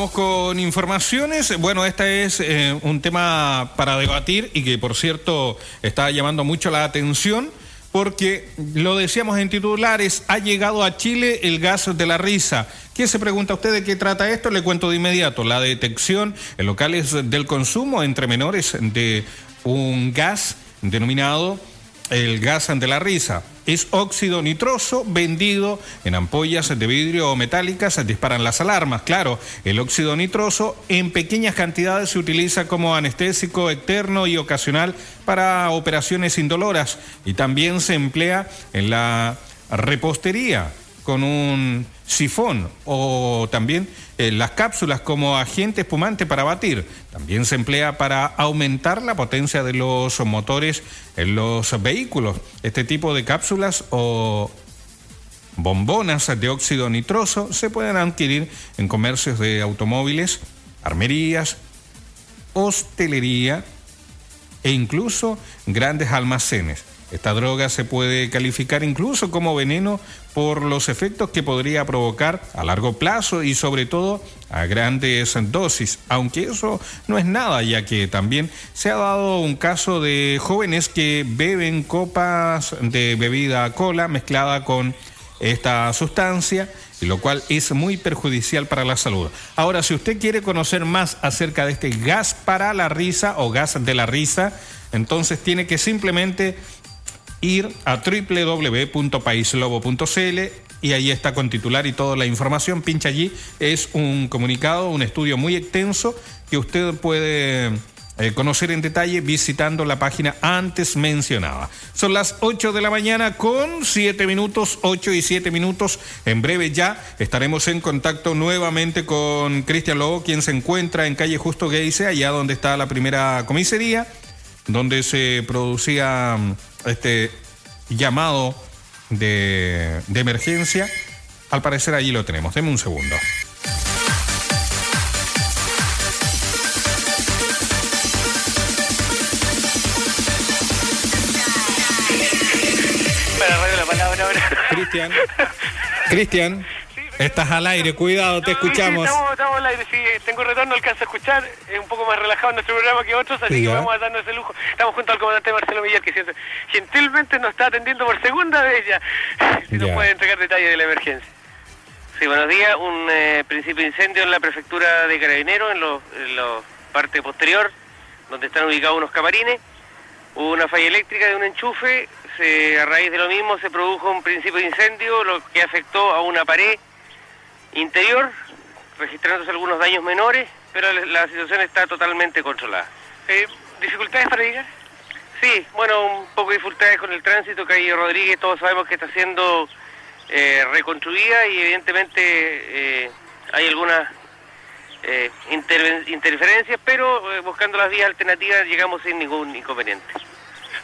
Vamos con informaciones. Bueno, este es eh, un tema para debatir y que, por cierto, está llamando mucho la atención porque, lo decíamos en titulares, ha llegado a Chile el gas de la risa. ¿Qué se pregunta usted de qué trata esto? Le cuento de inmediato. La detección en locales del consumo entre menores de un gas denominado el gas de la risa. Es óxido nitroso vendido en ampollas de vidrio o metálicas, disparan las alarmas. Claro, el óxido nitroso en pequeñas cantidades se utiliza como anestésico externo y ocasional para operaciones indoloras y también se emplea en la repostería con un sifón o también eh, las cápsulas como agente espumante para batir. También se emplea para aumentar la potencia de los motores en los vehículos. Este tipo de cápsulas o bombonas de óxido nitroso se pueden adquirir en comercios de automóviles, armerías, hostelería e incluso grandes almacenes. Esta droga se puede calificar incluso como veneno por los efectos que podría provocar a largo plazo y sobre todo a grandes dosis, aunque eso no es nada, ya que también se ha dado un caso de jóvenes que beben copas de bebida cola mezclada con esta sustancia, lo cual es muy perjudicial para la salud. Ahora, si usted quiere conocer más acerca de este gas para la risa o gas de la risa, entonces tiene que simplemente ir a www.paislobo.cl y ahí está con titular y toda la información. Pincha allí. Es un comunicado, un estudio muy extenso que usted puede eh, conocer en detalle visitando la página antes mencionada. Son las 8 de la mañana con 7 minutos, 8 y 7 minutos. En breve ya estaremos en contacto nuevamente con Cristian Lobo, quien se encuentra en calle Justo Geise, allá donde está la primera comisaría, donde se producía mm, este llamado de, de emergencia. Al parecer allí lo tenemos. Deme un segundo. Para radio la palabra ahora. Cristian. Cristian. Estás al aire, cuidado, te sí, escuchamos. estamos, estamos al aire, sí, tengo retorno, alcanzo a escuchar, es un poco más relajado nuestro programa que otros, así Sí, que ¿ya? vamos a darnos ese lujo. Estamos junto al comandante Marcelo Villar, que siempre- gentilmente nos está atendiendo por segunda vez ya. [laughs] Si nos puede entregar detalles de la emergencia. Sí, buenos días. Un eh, principio de incendio en la prefectura de Carabineros, en la parte posterior, donde están ubicados unos camarines. Hubo una falla eléctrica de un enchufe, se- a raíz de lo mismo se produjo un principio de incendio, lo que afectó a una pared interior, registrándose algunos daños menores, pero la, situación está totalmente controlada. Eh, ¿Dificultades para llegar? Sí, bueno, un poco de dificultades con el tránsito, calle Rodríguez, todos sabemos que está siendo eh, reconstruida y evidentemente eh, hay algunas eh, interferencias, pero eh, buscando las vías alternativas llegamos sin ningún inconveniente.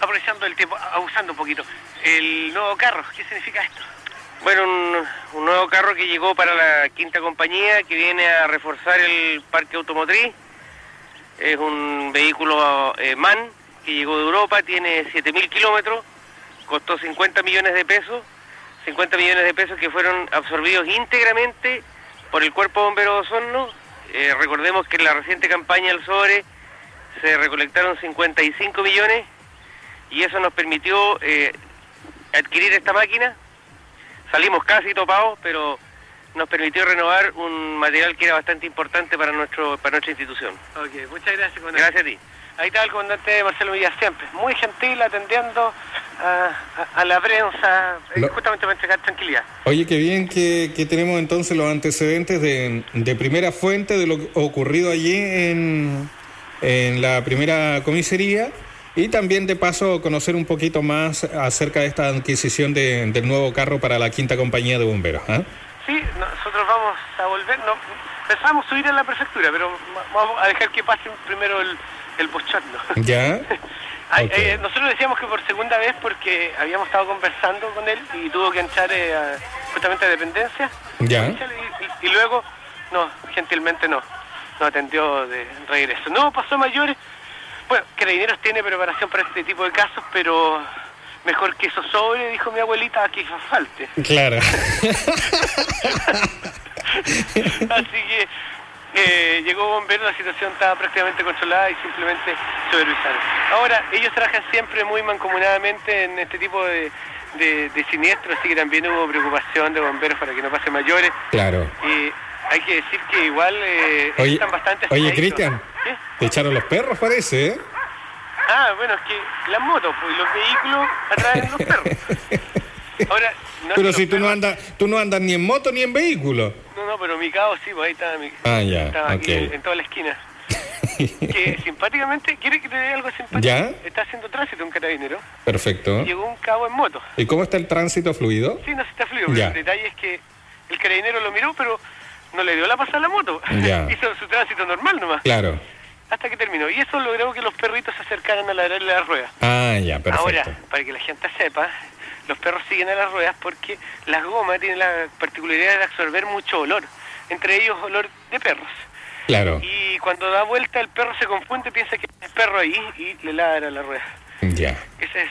Aprovechando el tiempo, abusando un poquito, el nuevo carro, ¿qué significa esto? Bueno, un, nuevo carro que llegó para la quinta compañía, que viene a reforzar el parque automotriz. Es un vehículo eh, MAN que llegó de Europa, tiene 7.000 kilómetros, costó 50 millones de pesos, 50 millones de pesos que fueron absorbidos íntegramente por el Cuerpo de Bomberos de Osorno. Eh, recordemos que en la reciente campaña del sobre se recolectaron 55 millones y eso nos permitió eh, adquirir esta máquina. Salimos casi topados, pero nos permitió renovar un material que era bastante importante para nuestro para nuestra institución. Ok, muchas gracias, comandante. Gracias a ti. Ahí está el comandante Marcelo Villas siempre, muy gentil, atendiendo a, a- a la prensa, eh, Lo- justamente para entregar tranquilidad. Oye, qué bien que, que tenemos entonces los antecedentes de, de primera fuente de lo ocurrido allí en, en la primera comisaría y también de paso conocer un poquito más acerca de esta adquisición de- del nuevo carro para la quinta compañía de bomberos. ¿ah? Sí, nosotros vamos a volver, no, pensamos subir a la prefectura, pero va- vamos a dejar que pase primero el, el bochorno. ¿Ya? [laughs] Ay, eh, nosotros decíamos que por segunda vez porque habíamos estado conversando con él y tuvo que entrar eh, a- justamente a dependencia. Ya. Y, y- y luego, no, gentilmente no, no atendió de regreso. No, pasó mayores. Bueno, Carabineros tiene preparación para este tipo de casos, pero mejor que eso sobre, dijo mi abuelita, que falte. Claro. [laughs] Así que eh, llegó bombero, la situación estaba prácticamente controlada y simplemente supervisaron. Ahora, ellos trabajan siempre muy mancomunadamente en este tipo de, de, de siniestros, así que también hubo preocupación de bomberos para que no pase mayores. Claro. Y hay que decir que igual eh, Oye, están bastante oye. Cristian. Te echaron los perros, parece, ¿eh? Ah, bueno, es que las motos pues, y los vehículos atraen los perros. [laughs] Ahora, no Pero si tú no andas, tú no andas ni en moto ni en vehículo. No, no, pero mi cabo sí, pues ahí estaba mi... Ah, ya, Estaba aquí ok. en, toda la esquina. que [laughs] simpáticamente, ¿quiere que te dé algo simpático? ¿Ya? Está haciendo tránsito un carabinero. Perfecto. Llegó un cabo en moto. ¿Y cómo está el tránsito fluido? Sí, no se está fluido, pero el detalle es que el carabinero lo miró, pero no le dio la pasada a la moto. Ya. [laughs] Hizo su tránsito normal nomás. Claro. Hasta que terminó. Y eso logró que los perritos se acercaran a ladrarle a las ruedas. Ah, ya, perfecto. Ahora, para que la gente sepa, los perros siguen a las ruedas porque las gomas tienen la particularidad de absorber mucho olor, entre ellos olor de perros. Claro. Y cuando da vuelta el perro se confunde, piensa que hay un perro ahí y le ladra a la rueda. Ya. Esa es,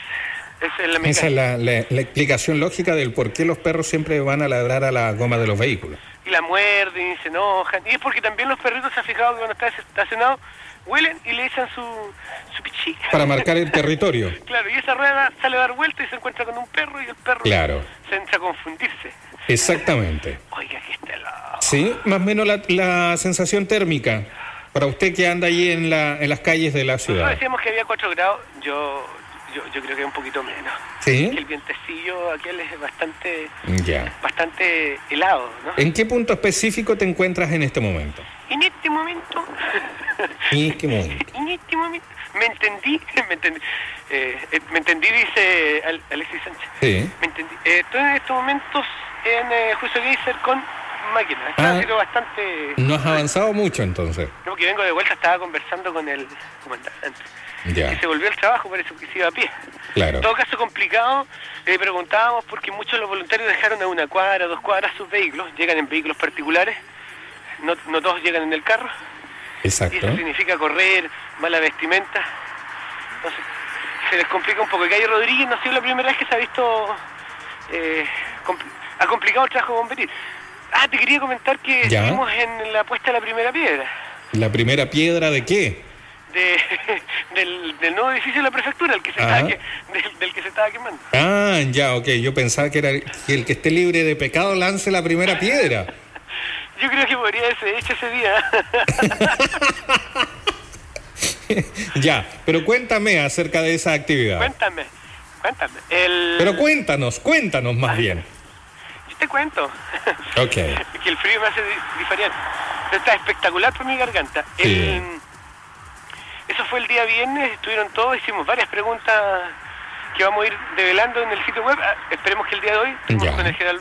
esa es la Esa mecánica. es la, la- la explicación lógica del por qué los perros siempre van a ladrar a la goma de los vehículos. Y la muerden y se enojan. Y es porque también los perritos se han fijado que cuando está estacionado, huelen y le echan su, su pichí. Para marcar el [laughs] territorio. Claro, y esa rueda sale a dar vuelta y se encuentra con un perro y el perro Claro. se entra a confundirse. Exactamente. Oiga, que está loco. Sí, más o menos la, la sensación térmica para usted que anda allí en, la, en las calles de la Nosotros ciudad. decíamos que había 4 grados, yo, yo, yo creo que un poquito menos. ¿Sí? El vientecillo aquel es bastante, Ya. bastante helado, ¿no? ¿En qué punto específico te encuentras en este momento? En este momento, [laughs] ¿En qué momento? [laughs] en este momento, me entendí, [laughs] me entendí, eh, eh, me entendí, dice Al- Alexis Sánchez. Sí. Me entendí. Eh, estoy en estos momentos en eh, Juicio Geyser con máquinas. Ah. Sido bastante... No has avanzado mucho entonces. Creo que vengo de vuelta, estaba conversando con el comandante. Que se volvió al trabajo, parece que se iba a pie. Claro. En todo caso complicado, le preguntábamos porque muchos de los voluntarios dejaron a una cuadra, dos cuadras sus vehículos, llegan en vehículos particulares, no, no todos llegan en el carro, y Exacto. eso significa correr, mala vestimenta. Entonces, se les complica un poco. Y Calle Rodríguez no ha sido la primera vez que se ha visto, eh, compl- ha complicado el trabajo bomberil. Ah, te quería comentar que Ya. estuvimos en la puesta de la primera piedra. ¿La primera piedra de qué? De, [laughs] del, del nuevo edificio de la prefectura, el que se estaba que- del, del que se estaba quemando. Ah, ya, ok. Yo pensaba que era que el que esté libre de pecado lance la primera piedra. [laughs] Yo creo que podría haberse hecho ese día. [laughs] ya, pero cuéntame acerca de esa actividad. cuéntame, cuéntame. El... Pero cuéntanos, cuéntanos más bien. Yo te cuento. Ok. [laughs] que el frío me hace di- diferenciar. Está espectacular por mi garganta. Sí. El- Eso fue el día viernes, estuvieron todos, hicimos varias preguntas que vamos a ir develando en el sitio web. Ah, Esperemos que el día de hoy estemos con el general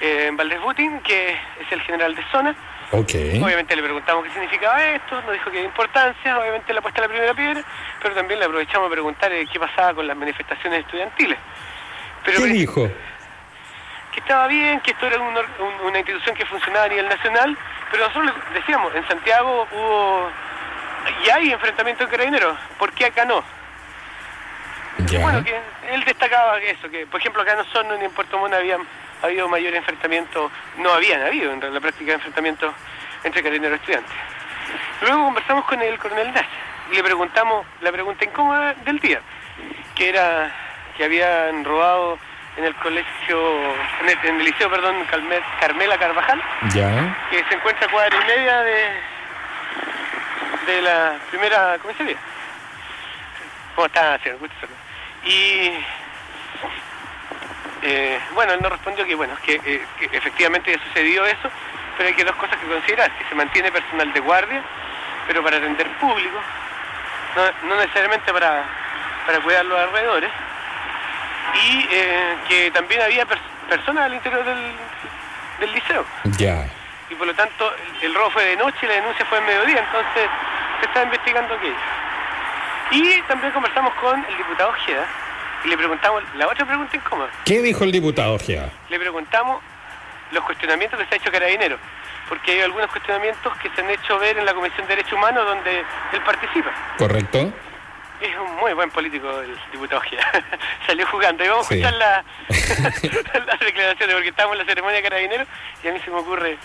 eh, Valdés Butin, que es el general de zona. Ok. Obviamente le preguntamos qué significaba esto, nos dijo que hay importancia, obviamente la puesta de la primera piedra, pero también le aprovechamos a preguntar eh, qué pasaba con las manifestaciones estudiantiles. Pero ¿Qué dijo? que estaba bien, que esto era un or- un- una institución que funcionaba a nivel nacional, pero nosotros le decíamos, en Santiago hubo y hay enfrentamiento de carabineros, ¿por qué acá no? Ya. Bueno, que él destacaba eso, que por ejemplo acá en Osorno ni en Puerto Montt había ha habido mayor enfrentamiento, no habían habido en la práctica de enfrentamientos entre carabineros y estudiantes. Luego conversamos con el coronel Nash y le preguntamos la pregunta incómoda del día, que era que habían robado en el colegio, en el, en el liceo, perdón, Carmela Carvajal, Ya. que se encuentra a cuadra y media de, de la primera comisaría. ¿Cómo está. Y eh, bueno, él nos respondió que bueno, que, eh, que efectivamente sucedió eso, pero hay que dos cosas que considerar, que se mantiene personal de guardia, pero para atender público, no, no necesariamente para, para cuidar los alrededores, y eh, que también había pers- personas al interior del, del liceo Ya. Y por lo tanto el, robo fue de noche y la denuncia fue en mediodía, entonces se está investigando aquello. Y también conversamos con el diputado Ojeda y le preguntamos, la otra pregunta incómoda, ¿Qué dijo el diputado Ojeda? le preguntamos los cuestionamientos que se ha hecho Carabinero, porque hay algunos cuestionamientos que se han hecho ver en la Comisión de Derechos Humanos donde él participa. ¿Correcto? Es un muy buen político el diputado Ojeda. [laughs] Salió jugando. Y vamos Sí. a escuchar la- [laughs] [laughs] las declaraciones, porque estábamos en la ceremonia de carabinero y a mí se me ocurre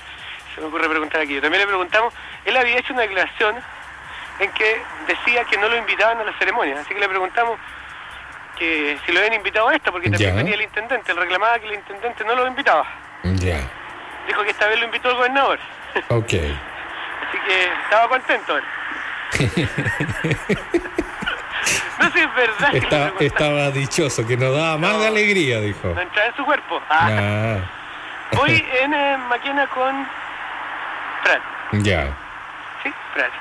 se me ocurre preguntar aquí. También le preguntamos, él había hecho una declaración en que decía que no lo invitaban a la ceremonia. Así que le preguntamos que si lo habían invitado a esta, porque también venía el intendente. Él reclamaba que el intendente no lo invitaba. Ya. Dijo que esta vez lo invitó el gobernador. [laughs] Ok. Así que estaba contento él. [laughs] no sé si es verdad. que Está- preguntaba. estaba dichoso, que nos daba más de alegría, dijo. No entraba en su cuerpo. Ah. Voy [laughs] en eh, Maquena con Prat. ya. ¿Sí? Prat.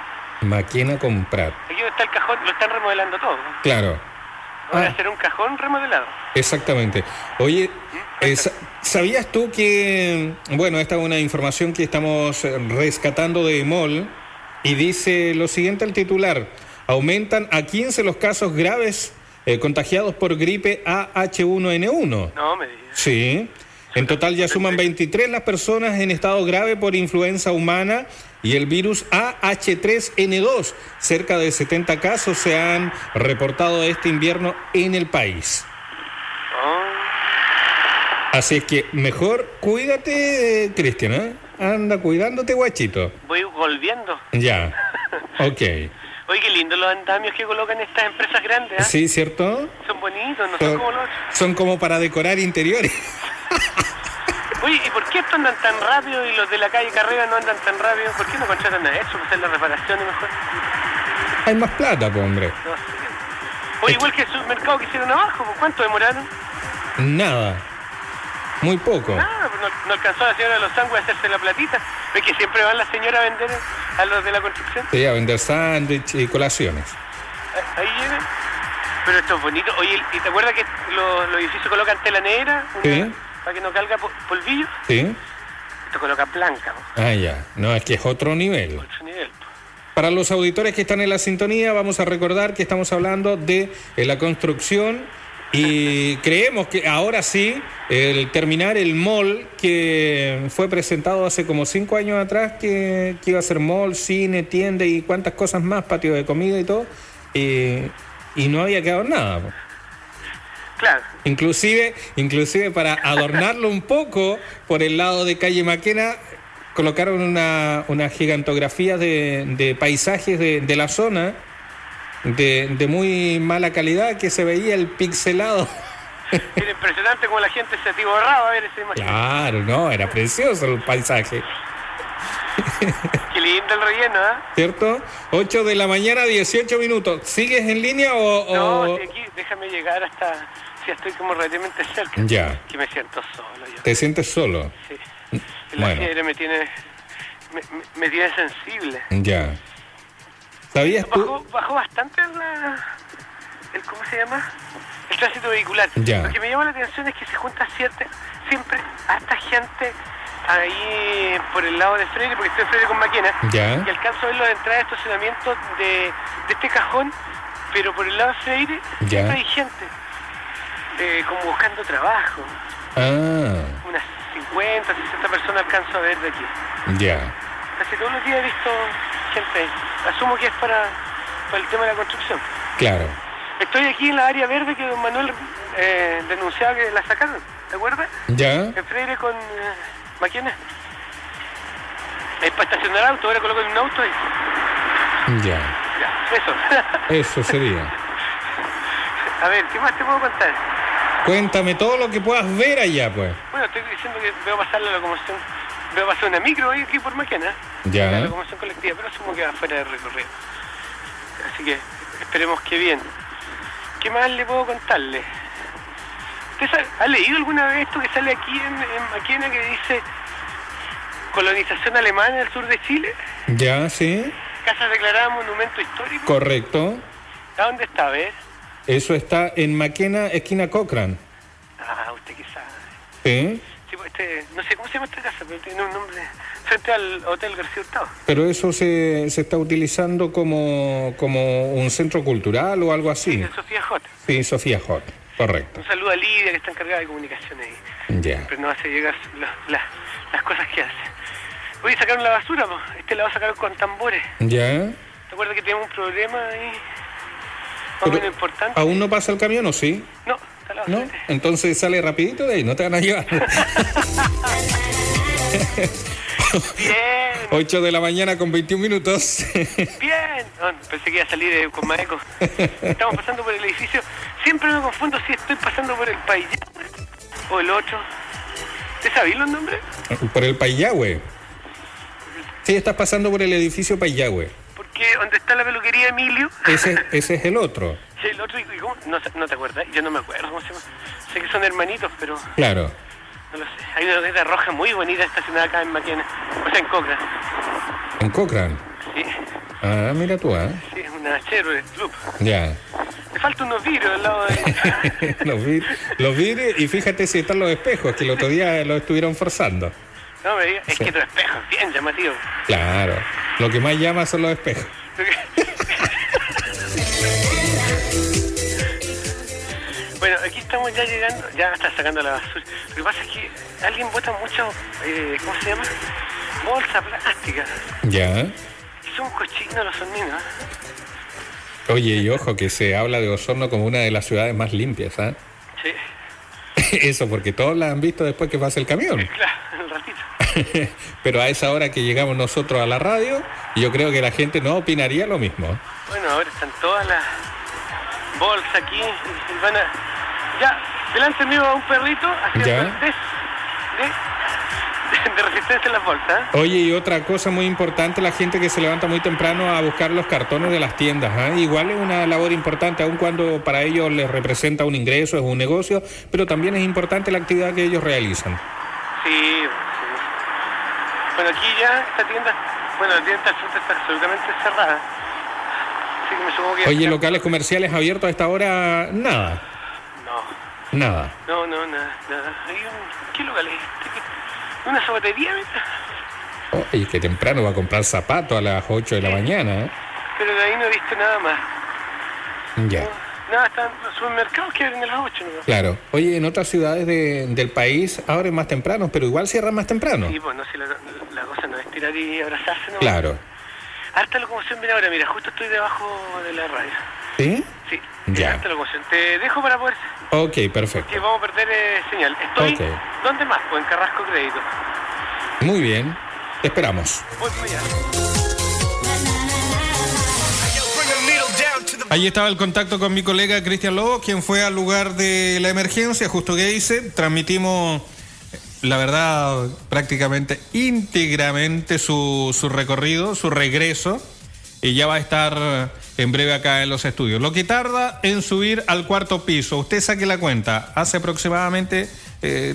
Máquina comprar. Aquí donde está el cajón, lo están remodelando todo. Claro. Ahora Ah. hacer un cajón remodelado. Exactamente. Oye, eh, sa- ¿sabías tú que, bueno, esta es una información que estamos eh, rescatando de MOL y dice lo siguiente el titular, aumentan a 15 los casos graves eh, contagiados por gripe AH1N1. No, me digas. Sí. En total ya suman 23 las personas en estado grave por influenza humana y el virus AH3N2. Cerca de 70 casos se han reportado este invierno en el país. Oh, Así es que mejor cuídate, Cristian, ¿eh? Anda cuidándote, guachito. voy volviendo. Ya. [laughs] Ok. Oye, qué lindo los andamios que colocan estas empresas grandes. ¿ah? Sí, ¿cierto? Son bonitos, no son Son, como los son como para decorar interiores. [laughs] Oye, ¿y por qué estos andan tan rápido y los de la calle Carrera no andan tan rápido? ¿Por qué no contratan a eso hacer las reparaciones mejor? Hay más plata, pues, hombre. No sé. Oye, igual que el supermercado que hicieron abajo, ¿por ¿cuánto demoraron? Nada. Muy poco. Nada, pues no, no alcanzó la señora de los sándwiches a hacerse la platita. ¿Ves que siempre van las señoras a vender a los de la construcción? Sí, a vender sándwich y colaciones. Ah, Ahí llegan. Pero esto es bonito. Oye, ¿y te acuerdas que los, los edificios colocan tela negra? Una- Sí. Para que no calga po- polvillo. ¿Sí? Esto coloca blanca, Ah, ya. No, es que es otro nivel. otro nivel. Para los auditores que están en la sintonía, vamos a recordar que estamos hablando de eh, la construcción y [laughs] creemos que ahora sí, el terminar el mall que fue presentado hace como cinco años atrás, que, que iba a ser mall, cine, tienda y cuantas cosas más, patio de comida y todo, eh, y no había quedado nada. Claro. Inclusive, inclusive para adornarlo un poco por el lado de calle Maquena, colocaron una, una gigantografía de, de paisajes de, de la zona de, de muy mala calidad que se veía el pixelado. Era impresionante como la gente se atiborraba a ver esa imagen. Claro, no, era precioso el paisaje, [laughs] Qué lindo el relleno, ¿ah? ¿cierto? 8 de la mañana, 18 minutos. ¿Sigues en línea o...? o- No, si aquí, déjame llegar hasta... Si estoy como relativamente cerca. Ya. Que me siento solo yo. ¿Te sientes solo? Sí. La Bueno. me tiene... Me, tiene sensible. Ya. ¿Sabías tú? Bajó, bajó bastante la... El, ¿Cómo se llama? El tránsito vehicular. Ya. Lo que me llama la atención es que se junta cierta, siempre harta gente ahí por el lado de Freire, porque estoy en Freire con Maquena, Ya. y alcanzo a ver las entradas de estacionamiento de, de este cajón, pero por el lado de Freire Ya. siempre hay gente, eh, como buscando trabajo. Ah, Unas 50, 60 personas alcanzo a ver de aquí. ya. Casi todos los días he visto gente ahí. Asumo que es para, para el tema de la construcción. Claro. Estoy aquí en la área verde que don Manuel eh, denunciaba que la sacaron. ¿te acuerdas? Ya, En Freire con eh, Maquena. Es para estacionar auto, ahora coloco en un auto y ya. ya, eso. [laughs] Eso sería. A ver, ¿qué más te puedo contar? Cuéntame todo lo que puedas ver allá, pues. Bueno, estoy diciendo que veo pasar la locomoción, veo pasar una micro ahí aquí por Maquena. Ya. La locomoción colectiva, pero asumo que va fuera de recorrido. Así que esperemos que bien. ¿Qué más le puedo contarle? ¿Usted sabe- ha leído alguna vez esto que sale aquí en, en Maquena que dice colonización alemana en el sur de Chile? Ya, sí. Casa declarada monumento histórico. Correcto. ¿A dónde está? A ver. Eso está en Maquena, esquina Cochrane. Ah, usted qué sabe. Sí. Sí, pues este, no sé cómo se llama esta casa, pero tiene un nombre frente al Hotel García Hurtado. Pero eso se, se está utilizando como, como un centro cultural o algo así. De Sofía J. Sí, Sofía Hot. Correcto. Un saludo a Lidia, que está encargada de comunicaciones ahí. Ya. Siempre nos hace llegar la- las cosas que hace. Voy a sacar la basura, pues. Este la va a sacar con tambores. Ya. ¿Te acuerdas que tenemos un problema ahí? Más o Pero, menos importante. ¿Aún no pasa el camión o sí? No, está la ¿No? Entonces sale rapidito de ahí, no te van a llevar. [laughs] Bien, 8 de la mañana con 21 minutos. bien. No, pensé que iba a salir eh, con más eco. Estamos pasando por el edificio. Siempre me confundo si estoy pasando por el país o el otro. ¿Te sabéis los nombres? por el Payagüe. Sí, estás pasando por el edificio Payagüe. Porque donde está la peluquería Emilio, Ese, ese es el otro. sí, el otro, ¿y cómo? No, no te acuerdas, yo no me acuerdo cómo se llama. Sé que son hermanitos, pero Claro. No lo sé. Hay una rueda roja muy bonita estacionada acá en Maquena, o sea, en Cochrane. En Cochrane. Sí, Ah, mira tú, ¿ah? sí, es una Chevrolet Loop. Ya. Me faltan unos vidrios al lado de... [laughs] los, vi, los vi y fíjate si están los espejos, que el otro día los estuvieron forzando. No me digas, es que tu espejo es bien llamativo. Claro. Lo que más llama son los espejos. [laughs] Bueno, aquí estamos ya llegando, ya está sacando la basura. Lo que pasa es que alguien bota mucho, eh, ¿cómo se llama? Bolsa plástica. Ya. Y son cochinos los sonidos. Oye, y ojo que se habla de Osorno como una de las ciudades más limpias, ¿ah? Sí, [laughs] Eso porque todos la han visto después que pasa el camión. [laughs] claro, un ratito. [laughs] Pero a esa hora que llegamos nosotros a la radio, yo creo que la gente no opinaría lo mismo. Bueno, ahora están todas las bolsas aquí y van a... Ya, delante mío va un perrito haciendo test de, de resistencia en las bolsas. ¿eh? Oye, y otra cosa muy importante, la gente que se levanta muy temprano a buscar los cartones de las tiendas. ¿ah? Igual es una labor importante, aun cuando para ellos les representa un ingreso, es un negocio, pero también es importante la actividad que ellos realizan. Sí, sí. Bueno, aquí ya esta tienda, bueno, la tienda del está absolutamente cerrada. Así que me supongo que... Oye, locales comerciales abiertos a esta hora, nada, nada. no, no, nada, nada. Hay un... ¿Qué local es este? ¿Qué- ¿Una zapatería? Oye, que temprano va a comprar zapatos a las 8 de la mañana. ¿eh? Pero de ahí no he visto nada más. Ya. Nada, están los supermercados que abren a las 8, ¿no? Claro. Oye, en otras ciudades de- del país abren más temprano, pero igual cierran más temprano. Sí, pues no sé, la, la cosa no es tirar y abrazarse, ¿no? Claro. Harta locomoción, mira ahora, mira, justo estoy debajo de la radio. ¿Sí? Sí, Ya. harta locomoción. Te dejo para poder... Ok, Que perfecto. vamos a perder eh, señal. Estoy... ¿Dónde más? Pues en Carrasco Crédito. Muy bien. Te esperamos. Voy. Ahí estaba el contacto con mi colega Cristian Lobo, quien fue al lugar de la emergencia, justo que hice. Transmitimos, eh, la verdad, prácticamente íntegramente su, su recorrido, su regreso, y ya va a estar en breve acá en los estudios. Lo que tarda en subir al cuarto piso, usted saque la cuenta, hace aproximadamente, eh,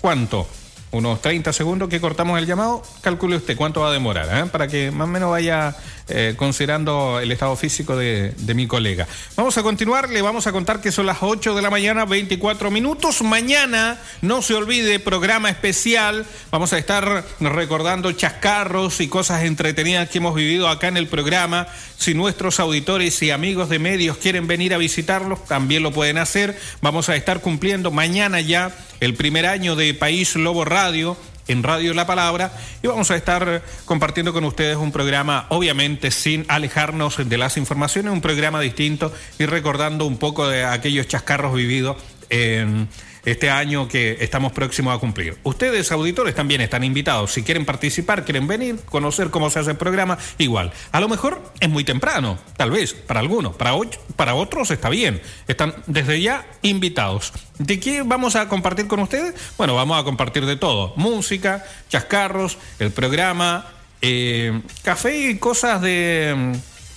¿cuánto? Unos 30 segundos que cortamos el llamado, calcule usted cuánto va a demorar, ¿eh? para que más o menos vaya eh, considerando el estado físico de, de mi colega. Vamos a continuar, le vamos a contar que son las 8 de la mañana, 24 minutos. Mañana, no se olvide, programa especial. Vamos a estar recordando chascarros y cosas entretenidas que hemos vivido acá en el programa. Si nuestros auditores y amigos de medios quieren venir a visitarlos, también lo pueden hacer. Vamos a estar cumpliendo mañana ya el primer año de País Lobo Radio en Radio La Palabra y vamos a estar compartiendo con ustedes un programa, obviamente sin alejarnos de las informaciones, un programa distinto y recordando un poco de aquellos chascarros vividos en, este año que estamos próximos a cumplir. Ustedes, auditores, también están invitados. Si quieren participar, quieren venir, conocer cómo se hace el programa, igual. A lo mejor es muy temprano, tal vez, para algunos, para, para otros está bien. Están desde ya invitados. ¿De qué vamos a compartir con ustedes? Bueno, vamos a compartir de todo. Música, chascarros, el programa, eh, café y cosas de...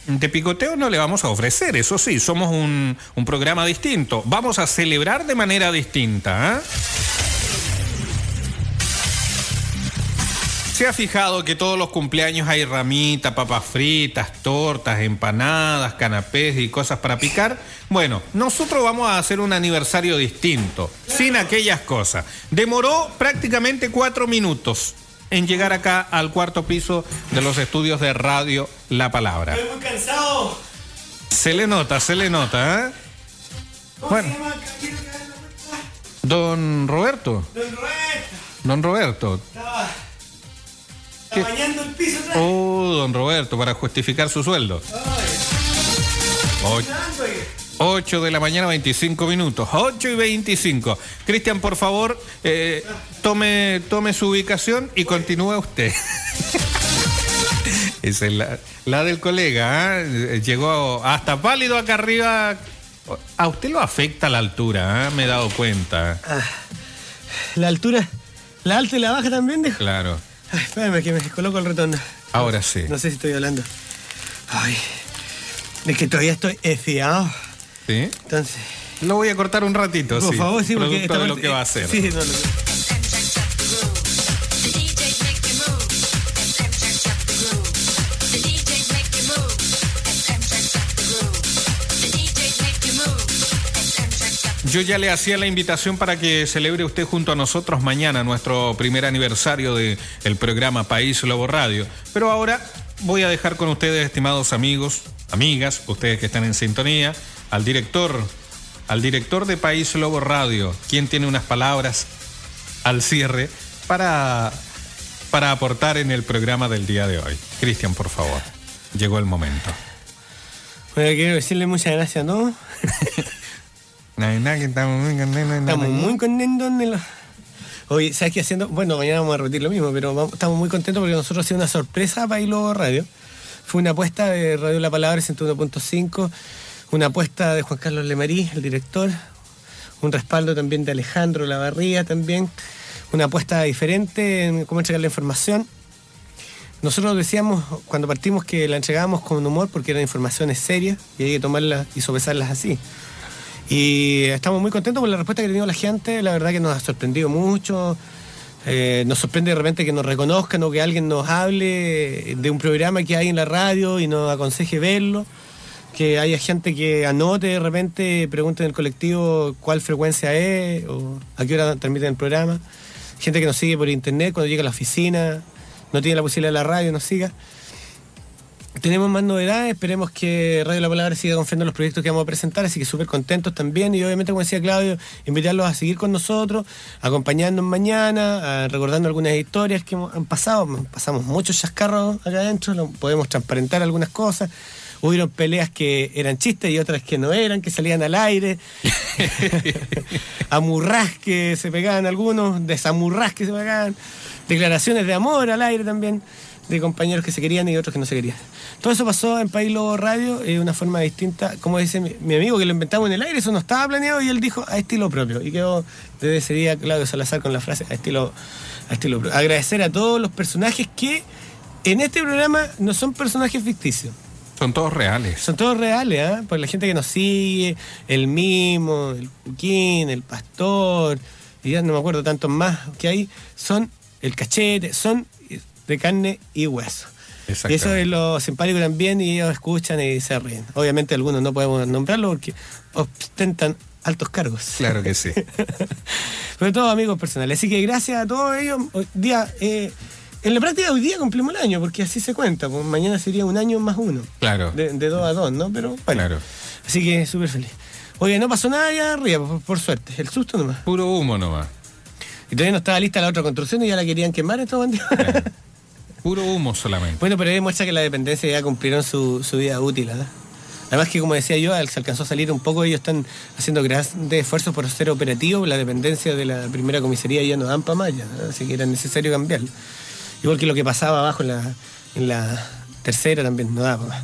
De picoteo no le vamos a ofrecer, eso sí, somos un, un programa distinto. Vamos a celebrar de manera distinta. ¿ah? ¿Se ha fijado que todos los cumpleaños hay ramita, papas fritas, tortas, empanadas, canapés y cosas para picar? Bueno, nosotros vamos a hacer un aniversario distinto, sin aquellas cosas. Demoró prácticamente cuatro minutos en llegar acá al cuarto piso de los estudios de Radio La Palabra. Estoy muy cansado. Se le nota, se le nota, ¿eh? Bueno, don Roberto, Don Roberto. don Roberto. Estaba. Oh, don Roberto, para justificar su sueldo. 8 de la mañana, 25 minutos. 8 y 25. Cristian, por favor, eh, tome, tome su ubicación y continúe usted. [laughs] Esa es la, la del colega. ¿ah? Eh, Llegó hasta pálido acá arriba. A usted lo afecta la altura, ¿ah? me he dado cuenta. La altura, la alta y la baja también, dijo. Claro. Ay, espérame que me coloco el retorno. Ahora sí. No sé si estoy hablando. Ay, es que todavía estoy esfiado. ¿Sí? Entonces, Lo voy a cortar un ratito, por sí. favor, sí, porque esta de lo que va a hacer. Sí, no, up Yo ya le hacía la invitación para que celebre usted junto a nosotros mañana nuestro primer aniversario del programa País Lobo Radio. Pero ahora voy a dejar con ustedes, estimados amigos, amigas, ustedes que están en sintonía, al director, al director de País Lobo Radio, quien tiene unas palabras al cierre para, para aportar en el programa del día de hoy. Cristian, por favor, llegó el momento. Bueno, quiero decirle muchas gracias [laughs] a todos. Estamos muy contentos, Estamos muy contentos de lo... Oye, ¿sabes qué haciendo? Bueno, mañana vamos a repetir lo mismo, pero vamos- estamos muy contentos porque nosotros hicimos una sorpresa para Hilo Radio. Fue una apuesta de Radio La Palabra 101.5, una apuesta de Juan Carlos Lemarí, el director, un respaldo también de Alejandro Lavarría también, una apuesta diferente en cómo entregar la información. Nosotros decíamos cuando partimos que la entregábamos con humor porque eran informaciones serias y hay que tomarlas y sopesarlas así. Y estamos muy contentos por la respuesta que ha tenido la gente, la verdad que nos ha sorprendido mucho. Eh, nos sorprende de repente que nos reconozcan o que alguien nos hable de un programa que hay en la radio y nos aconseje verlo. Que haya gente que anote de repente, pregunte en el colectivo cuál frecuencia es o a qué hora transmiten el programa. Gente que nos sigue por internet cuando llega a la oficina, no tiene la posibilidad de la radio, nos siga. Tenemos más novedades, esperemos que Radio La Palabra siga confiando en los proyectos que vamos a presentar, así que súper contentos también y obviamente, como decía Claudio, invitarlos a seguir con nosotros, acompañándonos mañana, recordando algunas historias que han pasado, pasamos muchos chascarros acá adentro, podemos transparentar algunas cosas, hubieron peleas que eran chistes y otras que no eran, que salían al aire, [laughs] amurrás que se pegaban algunos, desamurrás que se pegaban, declaraciones de amor al aire también, de compañeros que se querían y otros que no se querían. Todo eso pasó en País Lobo Radio de una forma distinta. Como dice mi, mi amigo que lo inventamos en el aire, eso no estaba planeado y él dijo a estilo propio. Y quedó desde ese día Claudio Salazar con la frase a estilo, a estilo propio. Agradecer a todos los personajes que en este programa no son personajes ficticios. Son todos reales. Son todos reales, ¿ah? Por la gente que nos sigue, el Mimo, el Puquín, el Pastor, y ya no me acuerdo tantos más que hay, son el cachete, son de carne y hueso. Y eso es lo simpático también y ellos escuchan y se ríen. Obviamente algunos no podemos nombrarlo porque ostentan altos cargos. Claro que sí. [laughs] Pero todos amigos personales. Así que gracias a todos ellos. Hoy día, eh, en la práctica hoy día cumplimos el año, porque así se cuenta. Pues mañana sería un año más uno. Claro. De, de dos a dos, ¿no? Pero bueno. Claro. Así que súper feliz. Oye, no pasó nada allá arriba, por, por suerte. El susto nomás. Puro humo nomás. Y todavía no estaba lista la otra construcción y ya la querían quemar estos [laughs] bandidos. Puro humo solamente. bueno, pero ahí muestra que la dependencia ya cumplieron su, su vida útil, ¿verdad? Además que, como decía yo, se alcanzó a salir un poco, ellos están haciendo grandes esfuerzos por ser operativos, la dependencia de la primera comisaría ya no dan para más, así que era necesario cambiarlo. Igual que lo que pasaba abajo en la, en la tercera también, no da para más.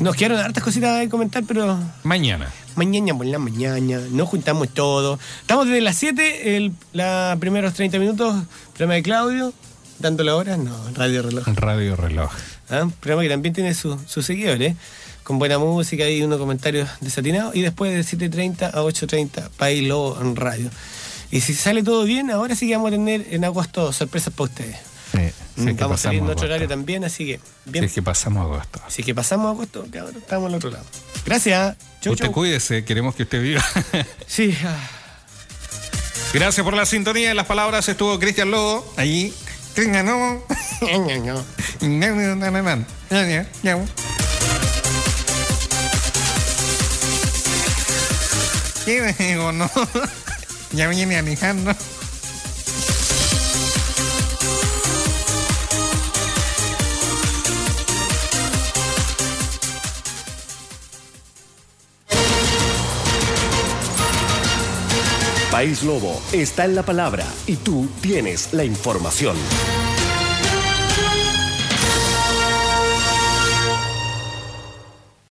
Nos quedaron hartas cositas de comentar, pero Mañana. mañana por la mañana, nos juntamos todo. Estamos desde las 7, el, la primeros 30 minutos, programa de Claudio, dando la hora, no, Radio Reloj. Radio Reloj. ¿ah? Un programa que también tiene su- sus seguidores, con buena música y unos comentarios desatinados. Y después de 7.30 a 8.30, País Lobo en radio. Y si sale todo bien, ahora sí que vamos a tener en agosto sorpresas para ustedes. Sí, Mm, que vamos en pasamos otro horario también, así que bien. es que pasamos agosto. Así que pasamos agosto, cabrón, estamos al otro lado. Gracias. Chau, Usted chau. cuídese, queremos que usted viva. [laughs] Sí, ah. Gracias por la sintonía de las palabras. Estuvo Cristian Lobo allí. [laughs] ¿Qué digo, no? [laughs] Ya viene Alejandro. País Lobo está en la palabra y tú tienes la información.